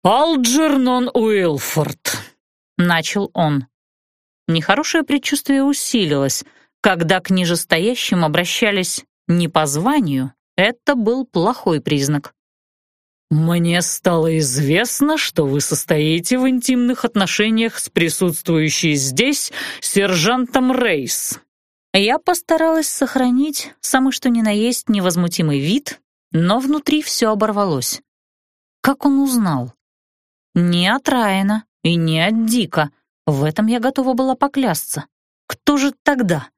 «Алджернон Уилфорд», — начал он.
Нехорошее предчувствие усилилось, когда к нижестоящим обращались не по званию, это был плохой признак.
«Мне стало известно, что вы состоите в интимных отношениях с присутствующей здесь сержантом Рейс».
Я постаралась сохранить самый что ни на есть невозмутимый вид, но внутри все оборвалось. Как он узнал? Не от Райана и не от Дика. В этом я готова была поклясться. Кто же тогда?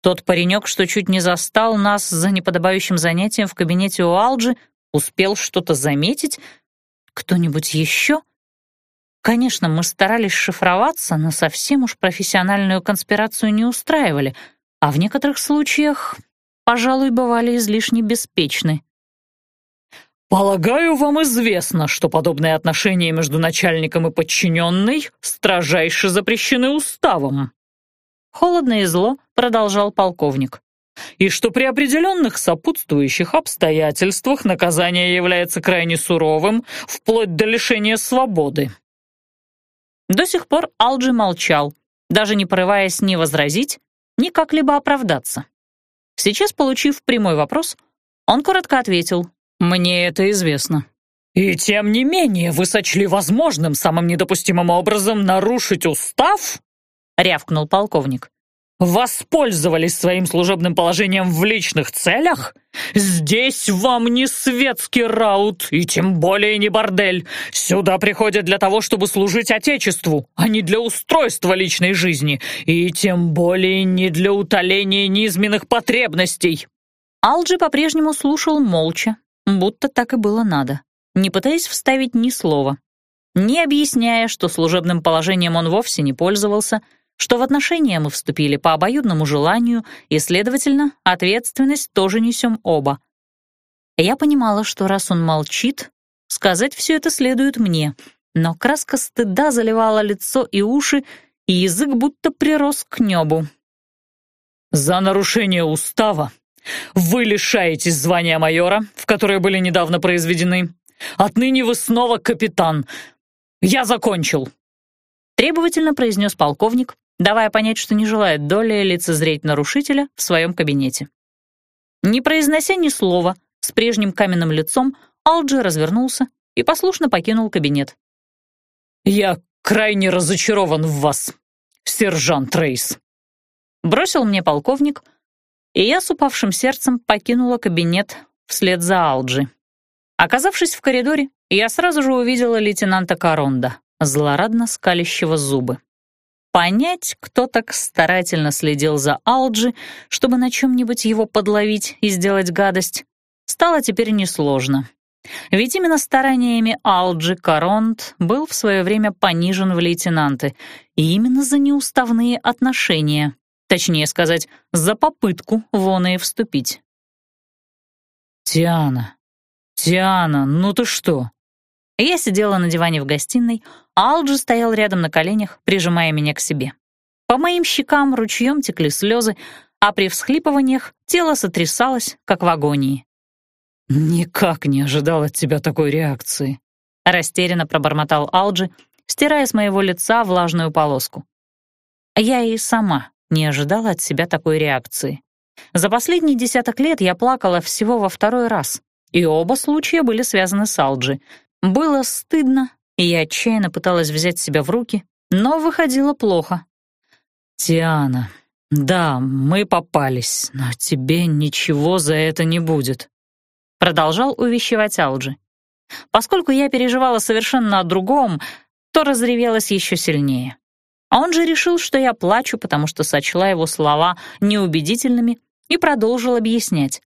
Тот паренек, что чуть не застал нас за неподобающим занятием в кабинете у Алджи, успел что-то заметить? Кто-нибудь еще? Конечно, мы старались шифроваться, но совсем уж профессиональную конспирацию не устраивали, а в некоторых случаях, пожалуй, бывали излишне беспечны.
«Полагаю, вам известно, что подобные отношения между начальником и подчиненной строжайше запрещены уставом»,
Холодно и зло продолжал полковник.
И что при определенных сопутствующих обстоятельствах наказание является крайне суровым, вплоть до лишения свободы.
До сих пор Алджи молчал, даже не порываясь ни возразить, ни как-либо оправдаться. Сейчас, получив прямой вопрос, Он коротко ответил «Мне это известно».
«И тем не менее вы сочли возможным самым недопустимым образом нарушить устав?» — рявкнул полковник. «Воспользовались своим служебным положением в личных целях? Здесь вам не светский раут, и тем более не бордель. Сюда приходят для того, чтобы служить Отечеству, а не для устройства личной жизни, и тем более не для утоления низменных потребностей».
Алджи по-прежнему слушал молча, будто так и было надо, не пытаясь вставить ни слова, не объясняя, что служебным положением он вовсе не пользовался, что в отношения мы вступили по обоюдному желанию и, следовательно, ответственность тоже несем оба. Я понимала, что раз он молчит, сказать все это следует мне, но краска стыда заливала лицо и уши, и язык будто прирос к небу.
«За нарушение устава вы лишаетесь звания майора, в которое были недавно произведены. Отныне вы снова капитан. Я закончил!»
Требовательно произнес полковник, давая понять, что не желает доли лицезреть нарушителя в своем кабинете. Не произнося ни слова, с прежним каменным лицом Алджи развернулся и послушно покинул кабинет.
«Я крайне разочарован в вас, сержант Рейс», —
бросил мне полковник, и я с упавшим сердцем покинула кабинет вслед за Алджи. Оказавшись в коридоре, я сразу же увидела лейтенанта Коронда, злорадно скалящего зубы. Понять, кто так старательно следил за Алджи, чтобы на чем-нибудь его подловить и сделать гадость, стало теперь несложно. Ведь именно стараниями Алджи Коронт был в свое время понижен в лейтенанты, и именно за неуставные отношения, точнее сказать, за попытку вон и вступить.
«Тиана, Тиана, ну ты что?»
Я сидела на диване в гостиной, а Алджи стоял рядом на коленях, прижимая меня к себе. По моим щекам ручьем текли слезы, а при всхлипываниях тело сотрясалось, как в агонии.
«Никак не ожидал от тебя такой реакции», — растерянно пробормотал Алджи,
стирая с моего лица влажную полоску. Я и сама не ожидала от себя такой реакции. За последние десяток лет я плакала всего во второй раз, и оба случая были связаны с Алджи, было стыдно, и я отчаянно пыталась взять себя в руки, но выходило плохо.
«Тиана, да, мы попались, но тебе ничего за это не будет», —
продолжал увещевать Алджи. Поскольку я переживала совершенно о другом, то разревелась еще сильнее. А он же решил, что я плачу, потому что сочла его слова неубедительными, и продолжил объяснять.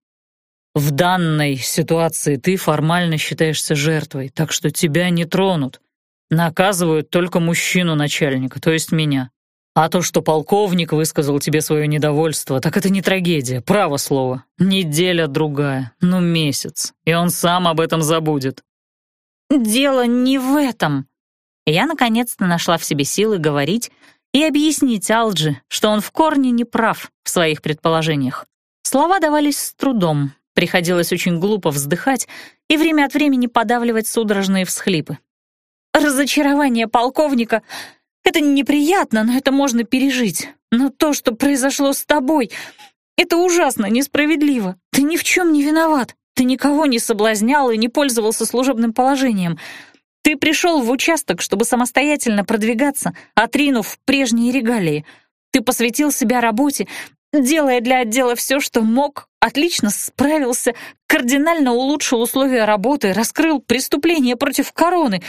В данной ситуации ты формально считаешься жертвой, так что тебя не тронут. Наказывают только мужчину начальника, то есть меня. А то, что полковник высказал тебе свое недовольство, так это не трагедия, право слово. Неделя-другая, ну месяц, и он сам об этом забудет.
Дело не в этом. Я наконец-то нашла в себе силы говорить и объяснить Алджи, что он в корне не прав в своих предположениях. Слова давались с трудом, Приходилось очень глупо вздыхать и время от времени подавливать судорожные всхлипы. «Разочарование полковника — это неприятно, но это можно пережить. Но то, что произошло с тобой, это ужасно несправедливо. Ты ни в чем не виноват. Ты никого не соблазнял и не пользовался служебным положением. Ты пришел в участок, чтобы самостоятельно продвигаться, отринув прежние регалии. Ты посвятил себя работе, делая для отдела все, что мог, отлично справился, кардинально улучшил условия работы, раскрыл преступление против короны.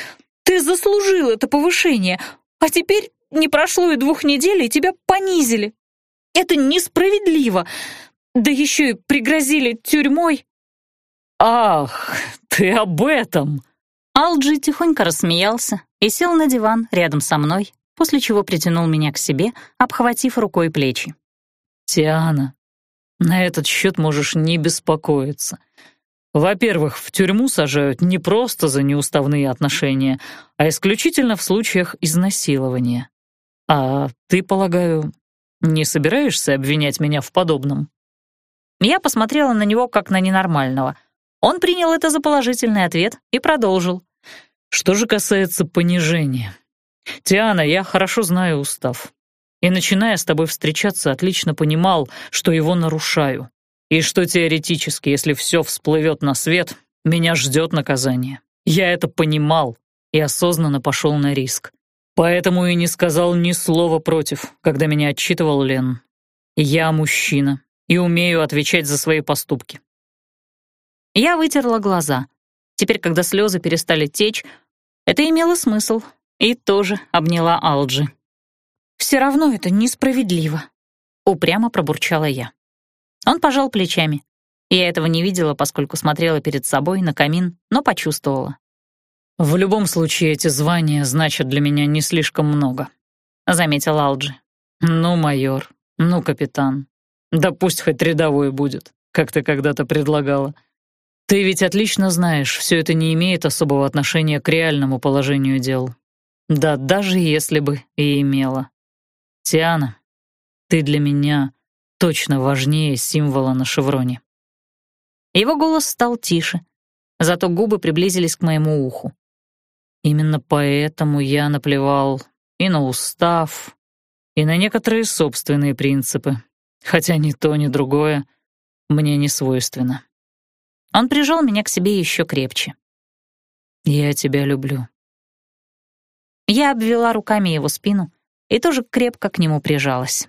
Ты заслужил это повышение, а теперь не прошло и двух недель, и тебя понизили. Это несправедливо. Да еще и пригрозили тюрьмой.
«Ах, ты об этом!»
Алджи тихонько рассмеялся и сел на диван рядом со мной, после чего притянул меня к себе, обхватив рукой плечи.
«Тиана, на этот счет можешь не беспокоиться. Во-первых, в тюрьму сажают не просто за неуставные отношения, а исключительно в случаях изнасилования. А ты, полагаю, не собираешься обвинять меня в подобном?»
Я посмотрела на него как на ненормального. Он принял это за положительный ответ и продолжил.
«Что же касается понижения. Тиана, я хорошо знаю устав и, начиная с тобой встречаться, отлично понимал, что его нарушаю. и что теоретически, если все всплывет на свет, меня ждет наказание. Я это понимал и осознанно пошел на риск. Поэтому и не сказал ни слова против, когда меня отчитывал Лен. Я мужчина и умею отвечать за свои поступки.
Я вытерла глаза. Теперь, когда слезы перестали течь, это имело смысл, и тоже обняла Алджи. «Все равно это несправедливо», — упрямо пробурчала я. Он пожал плечами. Я этого не видела, поскольку смотрела перед собой на камин, но почувствовала.
«В любом случае, эти звания значат для меня не слишком много», — заметил Алджи. «Ну, майор, ну, капитан. Да пусть хоть рядовой будет, как ты когда-то предлагала. Ты ведь отлично знаешь, все это не имеет особого отношения к реальному положению дел. Да даже если бы и имело. Тиана, ты для меня точно важнее символа на шевроне».
Его голос стал тише, зато губы приблизились к моему уху.
Именно поэтому я наплевал и на устав, и на некоторые собственные принципы, хотя ни то, ни другое мне не свойственно.
Он прижал меня к себе еще крепче.
«Я тебя люблю».
Я обвела руками его спину и тоже крепко к нему прижалась.